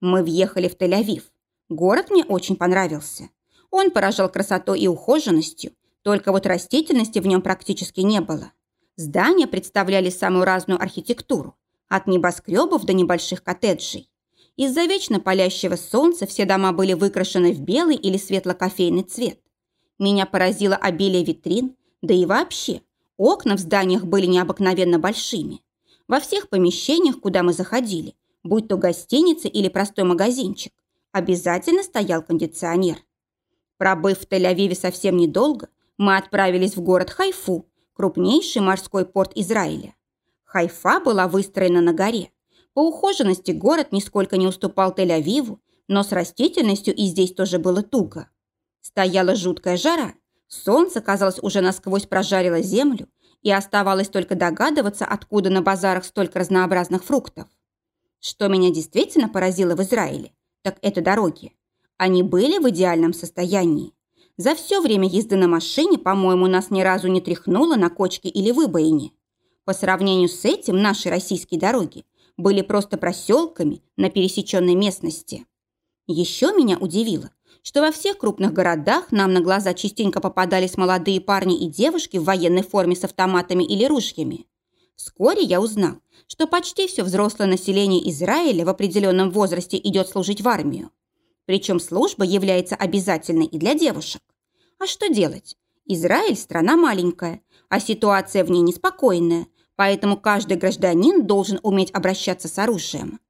Мы въехали в Тель-Авив. Город мне очень понравился. Он поражал красотой и ухоженностью, только вот растительности в нем практически не было. Здания представляли самую разную архитектуру, от небоскребов до небольших коттеджей. Из-за вечно палящего солнца все дома были выкрашены в белый или светло-кофейный цвет. Меня поразило обилие витрин, да и вообще, окна в зданиях были необыкновенно большими. Во всех помещениях, куда мы заходили, будь то гостиница или простой магазинчик, обязательно стоял кондиционер. Пробыв в Тель-Авиве совсем недолго, мы отправились в город Хайфу, крупнейший морской порт Израиля. Хайфа была выстроена на горе. По ухоженности город нисколько не уступал Тель-Авиву, но с растительностью и здесь тоже было туго. Стояла жуткая жара, солнце, казалось, уже насквозь прожарило землю, и оставалось только догадываться, откуда на базарах столько разнообразных фруктов. Что меня действительно поразило в Израиле, так это дороги. Они были в идеальном состоянии. За все время езды на машине, по-моему, нас ни разу не тряхнуло на кочке или выбоине. По сравнению с этим наши российские дороги были просто проселками на пересеченной местности. Еще меня удивило, что во всех крупных городах нам на глаза частенько попадались молодые парни и девушки в военной форме с автоматами или ружьями. Вскоре я узнал, что почти все взрослое население Израиля в определенном возрасте идет служить в армию. Причем служба является обязательной и для девушек. А что делать? Израиль – страна маленькая, а ситуация в ней неспокойная, поэтому каждый гражданин должен уметь обращаться с оружием.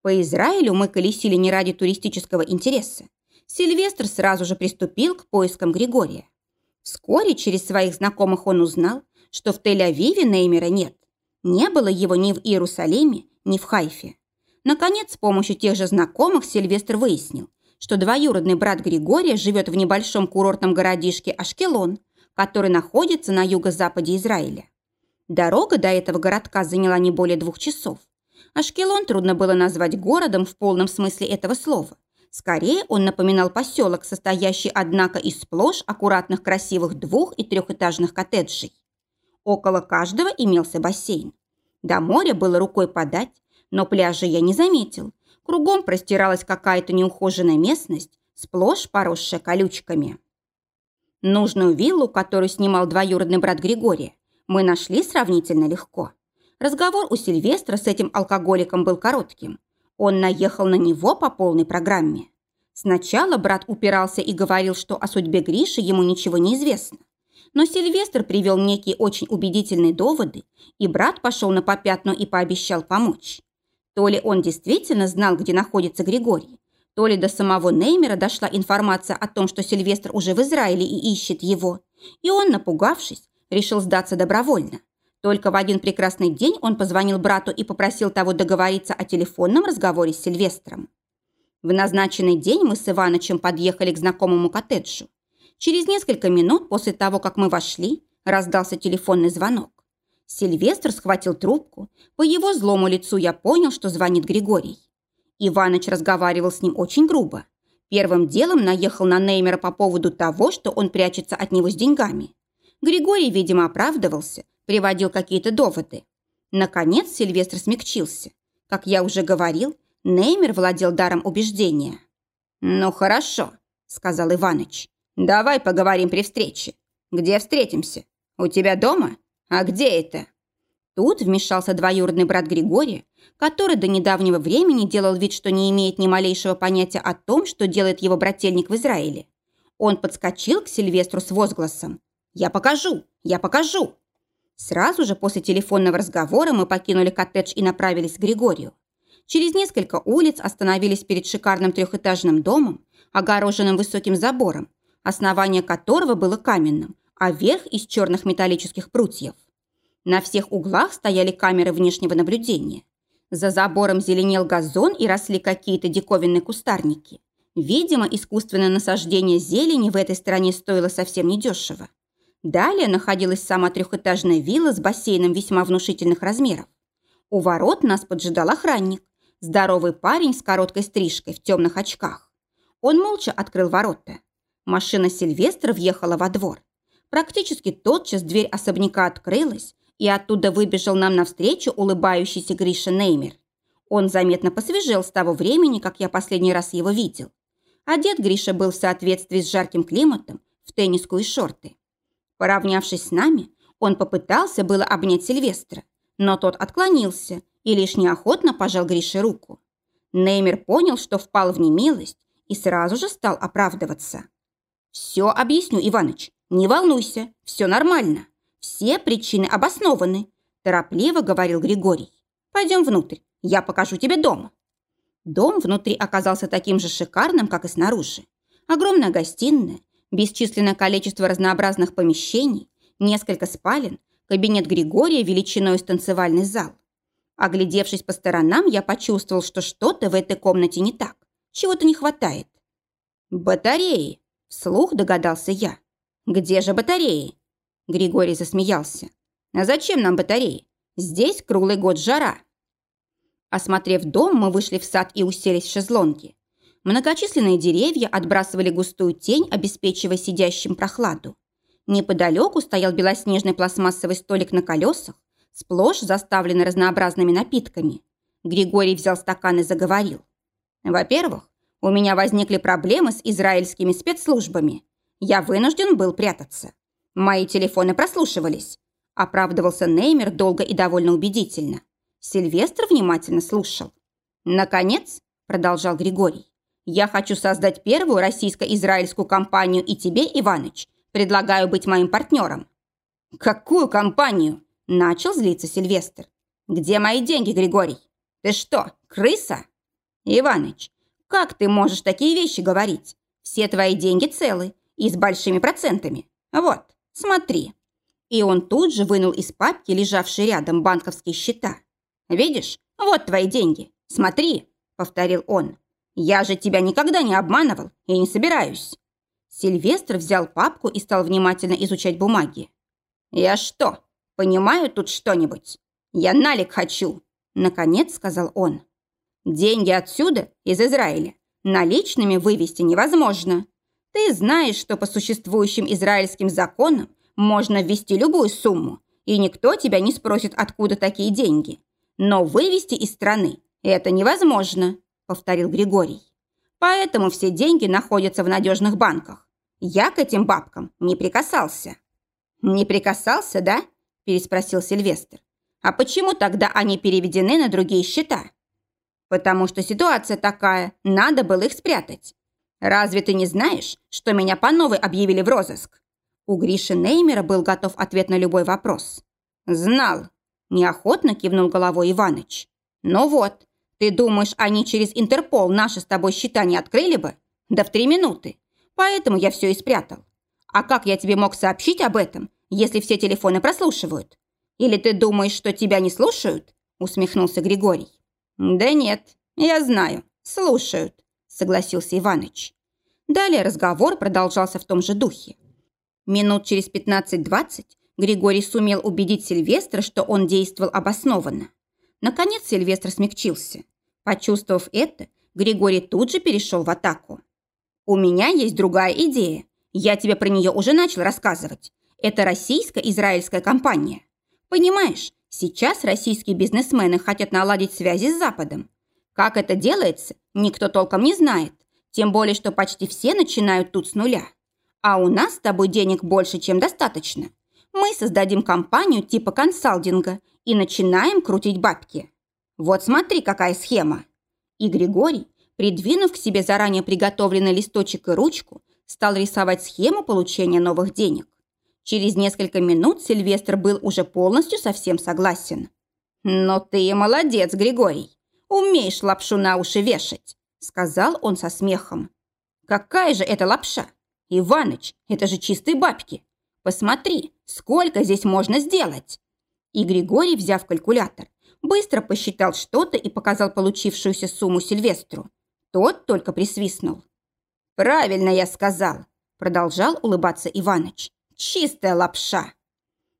По Израилю мы колесили не ради туристического интереса. Сильвестр сразу же приступил к поискам Григория. Вскоре через своих знакомых он узнал, что в Тель-Авиве Неймера нет. Не было его ни в Иерусалиме, ни в Хайфе. Наконец, с помощью тех же знакомых Сильвестр выяснил, что двоюродный брат Григория живет в небольшом курортном городишке Ашкелон, который находится на юго-западе Израиля. Дорога до этого городка заняла не более двух часов. Ашкелон трудно было назвать городом в полном смысле этого слова. Скорее, он напоминал поселок, состоящий, однако, из сплошь аккуратных красивых двух- и трехэтажных коттеджей. Около каждого имелся бассейн. До моря было рукой подать, но пляжа я не заметил. Кругом простиралась какая-то неухоженная местность, сплошь поросшая колючками. Нужную виллу, которую снимал двоюродный брат Григория, мы нашли сравнительно легко. Разговор у Сильвестра с этим алкоголиком был коротким. Он наехал на него по полной программе. Сначала брат упирался и говорил, что о судьбе Гриши ему ничего не известно. Но Сильвестр привел некие очень убедительные доводы, и брат пошел на попятну и пообещал помочь. То ли он действительно знал, где находится Григорий, то ли до самого Неймера дошла информация о том, что Сильвестр уже в Израиле и ищет его, и он, напугавшись, решил сдаться добровольно. Только в один прекрасный день он позвонил брату и попросил того договориться о телефонном разговоре с Сильвестром. В назначенный день мы с Иванычем подъехали к знакомому коттеджу. Через несколько минут после того, как мы вошли, раздался телефонный звонок. Сильвестр схватил трубку. По его злому лицу я понял, что звонит Григорий. Иваныч разговаривал с ним очень грубо. Первым делом наехал на Неймера по поводу того, что он прячется от него с деньгами. Григорий, видимо, оправдывался, приводил какие-то доводы. Наконец Сильвестр смягчился. Как я уже говорил, Неймер владел даром убеждения. «Ну хорошо», — сказал Иваныч. «Давай поговорим при встрече. Где встретимся? У тебя дома?» «А где это?» Тут вмешался двоюродный брат Григория, который до недавнего времени делал вид, что не имеет ни малейшего понятия о том, что делает его брательник в Израиле. Он подскочил к Сильвестру с возгласом. «Я покажу! Я покажу!» Сразу же после телефонного разговора мы покинули коттедж и направились к Григорию. Через несколько улиц остановились перед шикарным трехэтажным домом, огороженным высоким забором, основание которого было каменным, а верх из черных металлических прутьев. На всех углах стояли камеры внешнего наблюдения. За забором зеленел газон и росли какие-то диковинные кустарники. Видимо, искусственное насаждение зелени в этой стране стоило совсем недешево. Далее находилась сама трехэтажная вилла с бассейном весьма внушительных размеров. У ворот нас поджидал охранник, здоровый парень с короткой стрижкой в темных очках. Он молча открыл ворота. Машина Сильвестра въехала во двор. Практически тотчас дверь особняка открылась, и оттуда выбежал нам навстречу улыбающийся Гриша Неймер. Он заметно посвежел с того времени, как я последний раз его видел. Одет Гриша был в соответствии с жарким климатом, в тенниску и шорты. Поравнявшись с нами, он попытался было обнять Сильвестра, но тот отклонился и лишь неохотно пожал Грише руку. Неймер понял, что впал в немилость и сразу же стал оправдываться. «Все объясню, Иваныч. Не волнуйся, все нормально. Все причины обоснованы», – торопливо говорил Григорий. «Пойдем внутрь, я покажу тебе дом». Дом внутри оказался таким же шикарным, как и снаружи. Огромная гостиная, бесчисленное количество разнообразных помещений, несколько спален, кабинет Григория величиной с танцевальный зал. Оглядевшись по сторонам, я почувствовал, что что-то в этой комнате не так. Чего-то не хватает. «Батареи!» – вслух догадался я. «Где же батареи?» Григорий засмеялся. «А зачем нам батареи? Здесь круглый год жара». Осмотрев дом, мы вышли в сад и уселись в шезлонги. Многочисленные деревья отбрасывали густую тень, обеспечивая сидящим прохладу. Неподалеку стоял белоснежный пластмассовый столик на колесах, сплошь заставленный разнообразными напитками. Григорий взял стакан и заговорил. «Во-первых, у меня возникли проблемы с израильскими спецслужбами. Я вынужден был прятаться. Мои телефоны прослушивались», – оправдывался Неймер долго и довольно убедительно. Сильвестр внимательно слушал. «Наконец», – продолжал Григорий, я хочу создать первую российско-израильскую компанию и тебе, Иваныч, предлагаю быть моим партнером». «Какую компанию?» – начал злиться Сильвестр. «Где мои деньги, Григорий? Ты что, крыса?» «Иваныч, как ты можешь такие вещи говорить? Все твои деньги целы и с большими процентами. Вот, смотри». И он тут же вынул из папки, лежавшей рядом, банковские счета. «Видишь, вот твои деньги. Смотри», – повторил он. «Я же тебя никогда не обманывал и не собираюсь». Сильвестр взял папку и стал внимательно изучать бумаги. «Я что, понимаю тут что-нибудь? Я налик хочу», – наконец сказал он. «Деньги отсюда, из Израиля, наличными вывести невозможно. Ты знаешь, что по существующим израильским законам можно ввести любую сумму, и никто тебя не спросит, откуда такие деньги. Но вывести из страны это невозможно. – повторил Григорий. «Поэтому все деньги находятся в надежных банках. Я к этим бабкам не прикасался». «Не прикасался, да?» – переспросил Сильвестр. «А почему тогда они переведены на другие счета?» «Потому что ситуация такая, надо было их спрятать. Разве ты не знаешь, что меня по новой объявили в розыск?» У Гриши Неймера был готов ответ на любой вопрос. «Знал», – неохотно кивнул головой Иваныч. «Ну вот, ты думаешь, они через Интерпол наши с тобой счета не открыли бы? Да в три минуты. Поэтому я все и спрятал. А как я тебе мог сообщить об этом, если все телефоны прослушивают? Или ты думаешь, что тебя не слушают?» Усмехнулся Григорий. «Да нет, я знаю, слушают», согласился Иваныч. Далее разговор продолжался в том же духе. Минут через 15-20 Григорий сумел убедить Сильвестра, что он действовал обоснованно. Наконец Сильвестр смягчился. Почувствовав это, Григорий тут же перешел в атаку. «У меня есть другая идея. Я тебе про нее уже начал рассказывать. Это российско-израильская компания. Понимаешь, сейчас российские бизнесмены хотят наладить связи с Западом. Как это делается, никто толком не знает. Тем более, что почти все начинают тут с нуля. А у нас с тобой денег больше, чем достаточно. Мы создадим компанию типа консалдинга и начинаем крутить бабки. Вот смотри, какая схема. И Григорий, придвинув к себе заранее приготовленный листочек и ручку, стал рисовать схему получения новых денег. Через несколько минут Сильвестр был уже полностью совсем согласен. «Но ты молодец, Григорий. Умеешь лапшу на уши вешать», — сказал он со смехом. «Какая же это лапша? Иваныч, это же чистые бабки. Посмотри, сколько здесь можно сделать!» И Григорий, взяв калькулятор, быстро посчитал что-то и показал получившуюся сумму Сильвестру. Тот только присвистнул. «Правильно я сказал», – продолжал улыбаться Иваныч. «Чистая лапша».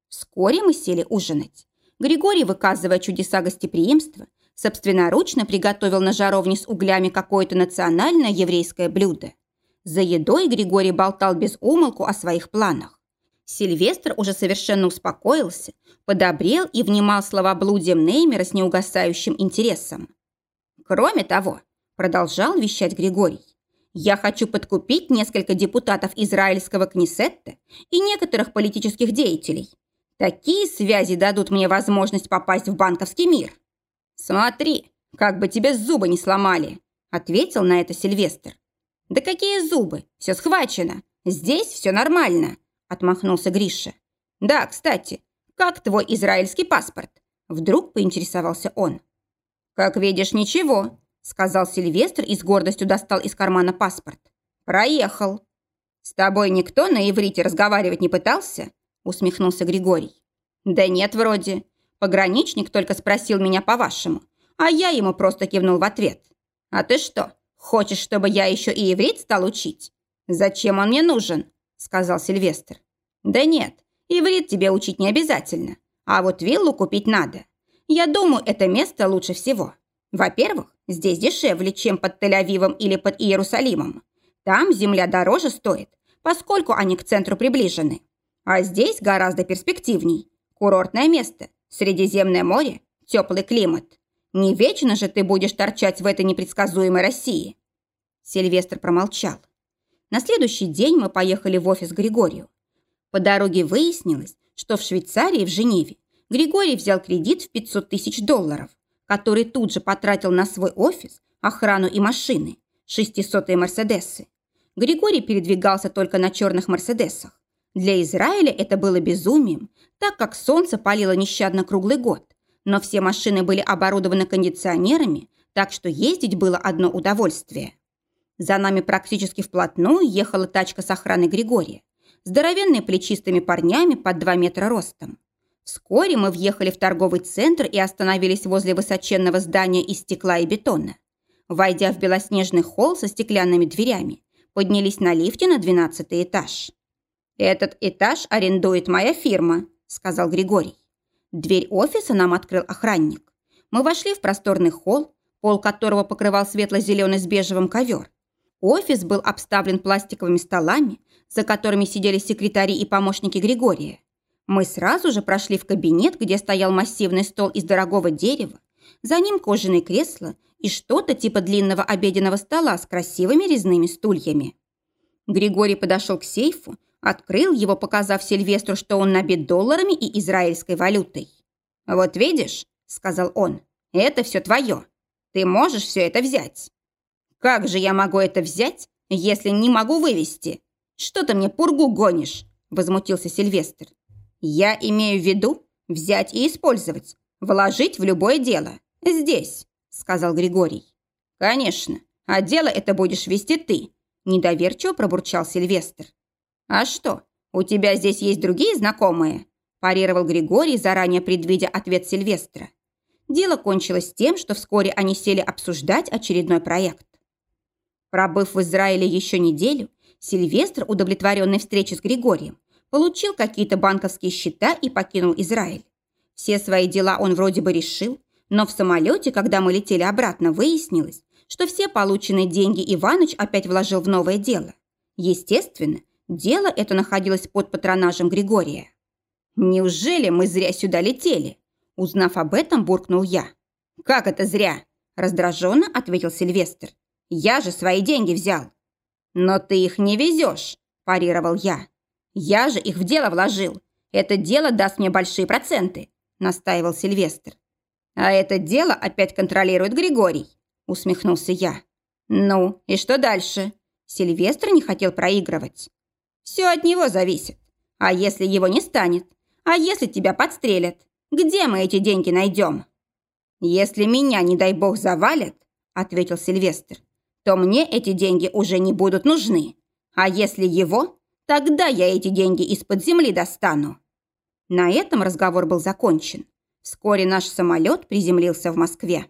Вскоре мы сели ужинать. Григорий, выказывая чудеса гостеприимства, собственноручно приготовил на жаровне с углями какое-то национальное еврейское блюдо. За едой Григорий болтал без умолку о своих планах. Сильвестр уже совершенно успокоился, подобрел и внимал словоблудием Неймера с неугасающим интересом. «Кроме того», – продолжал вещать Григорий, «я хочу подкупить несколько депутатов израильского Кнессетта и некоторых политических деятелей. Такие связи дадут мне возможность попасть в банковский мир. Смотри, Как бы тебе зубы не сломали!» Ответил на это Сильвестр. «Да какие зубы? Все схвачено. Здесь все нормально», отмахнулся Гриша. «Да, кстати, как твой израильский паспорт?» Вдруг поинтересовался он. «Как видишь, ничего», сказал Сильвестр и с гордостью достал из кармана паспорт. «Проехал». «С тобой никто на иврите разговаривать не пытался?» усмехнулся Григорий. «Да нет, вроде. Пограничник только спросил меня по-вашему, а я ему просто кивнул в ответ. А ты что, хочешь, чтобы я еще и иврит стал учить? Зачем он мне нужен?» сказал Сильвестр. «Да нет, иврит тебе учить не обязательно, а вот виллу купить надо. Я думаю, это место лучше всего. Во-первых, здесь дешевле, чем под Тель-Авивом или под Иерусалимом. Там земля дороже стоит, поскольку они к центру приближены. А здесь гораздо перспективней. Курортное место, Средиземное море, теплый климат. Не вечно же ты будешь торчать в этой непредсказуемой России. Сильвестр промолчал. На следующий день мы поехали в офис Григорию. По дороге выяснилось, что в Швейцарии, в Женеве, Григорий взял кредит в 500 тысяч долларов, который тут же потратил на свой офис, охрану и машины, 600-е Мерседесы. Григорий передвигался только на черных Мерседесах. Для Израиля это было безумием, так как солнце палило нещадно круглый год, но все машины были оборудованы кондиционерами, так что ездить было одно удовольствие. За нами практически вплотную ехала тачка с охраной Григория, здоровенные плечистыми парнями под 2 метра ростом. Вскоре мы въехали в торговый центр и остановились возле высоченного здания из стекла и бетона. Войдя в белоснежный холл со стеклянными дверями, поднялись на лифте на 12 этаж. «Этот этаж арендует моя фирма», – сказал Григорий. Дверь офиса нам открыл охранник. Мы вошли в просторный холл, пол которого покрывал светло-зеленый с бежевым ковер. Офис был обставлен пластиковыми столами, за которыми сидели секретари и помощники Григория. Мы сразу же прошли в кабинет, где стоял массивный стол из дорогого дерева, за ним кожаные кресла и что-то типа длинного обеденного стола с красивыми резными стульями. Григорий подошел к сейфу, открыл его, показав Сильвестру, что он набит долларами и израильской валютой. «Вот видишь», — сказал он, — «это все твое. Ты можешь все это взять». «Как же я могу это взять, если не могу вывести? Что ты мне пургу гонишь?» – возмутился Сильвестр. Я имею в виду взять и использовать, вложить в любое дело. Здесь, сказал Григорий. Конечно, а дело это будешь вести ты, недоверчиво пробурчал Сильвестр. А что, у тебя здесь есть другие знакомые? парировал Григорий, заранее предвидя ответ Сильвестра. Дело кончилось тем, что вскоре они сели обсуждать очередной проект. Пробыв в Израиле еще неделю, Сильвестр, удовлетворенный встречей с Григорием, получил какие-то банковские счета и покинул Израиль. Все свои дела он вроде бы решил, но в самолете, когда мы летели обратно, выяснилось, что все полученные деньги Иваныч опять вложил в новое дело. Естественно, дело это находилось под патронажем Григория. «Неужели мы зря сюда летели?» Узнав об этом, буркнул я. «Как это зря?» Раздраженно ответил Сильвестр. «Я же свои деньги взял». «Но ты их не везешь», парировал я. «Я же их в дело вложил. Это дело даст мне большие проценты», – настаивал Сильвестр. «А это дело опять контролирует Григорий», – усмехнулся я. «Ну, и что дальше?» Сильвестр не хотел проигрывать. «Все от него зависит. А если его не станет? А если тебя подстрелят? Где мы эти деньги найдем?» «Если меня, не дай бог, завалят», – ответил Сильвестр, «то мне эти деньги уже не будут нужны. А если его, Тогда я эти деньги из-под земли достану». На этом разговор был закончен. Вскоре наш самолет приземлился в Москве.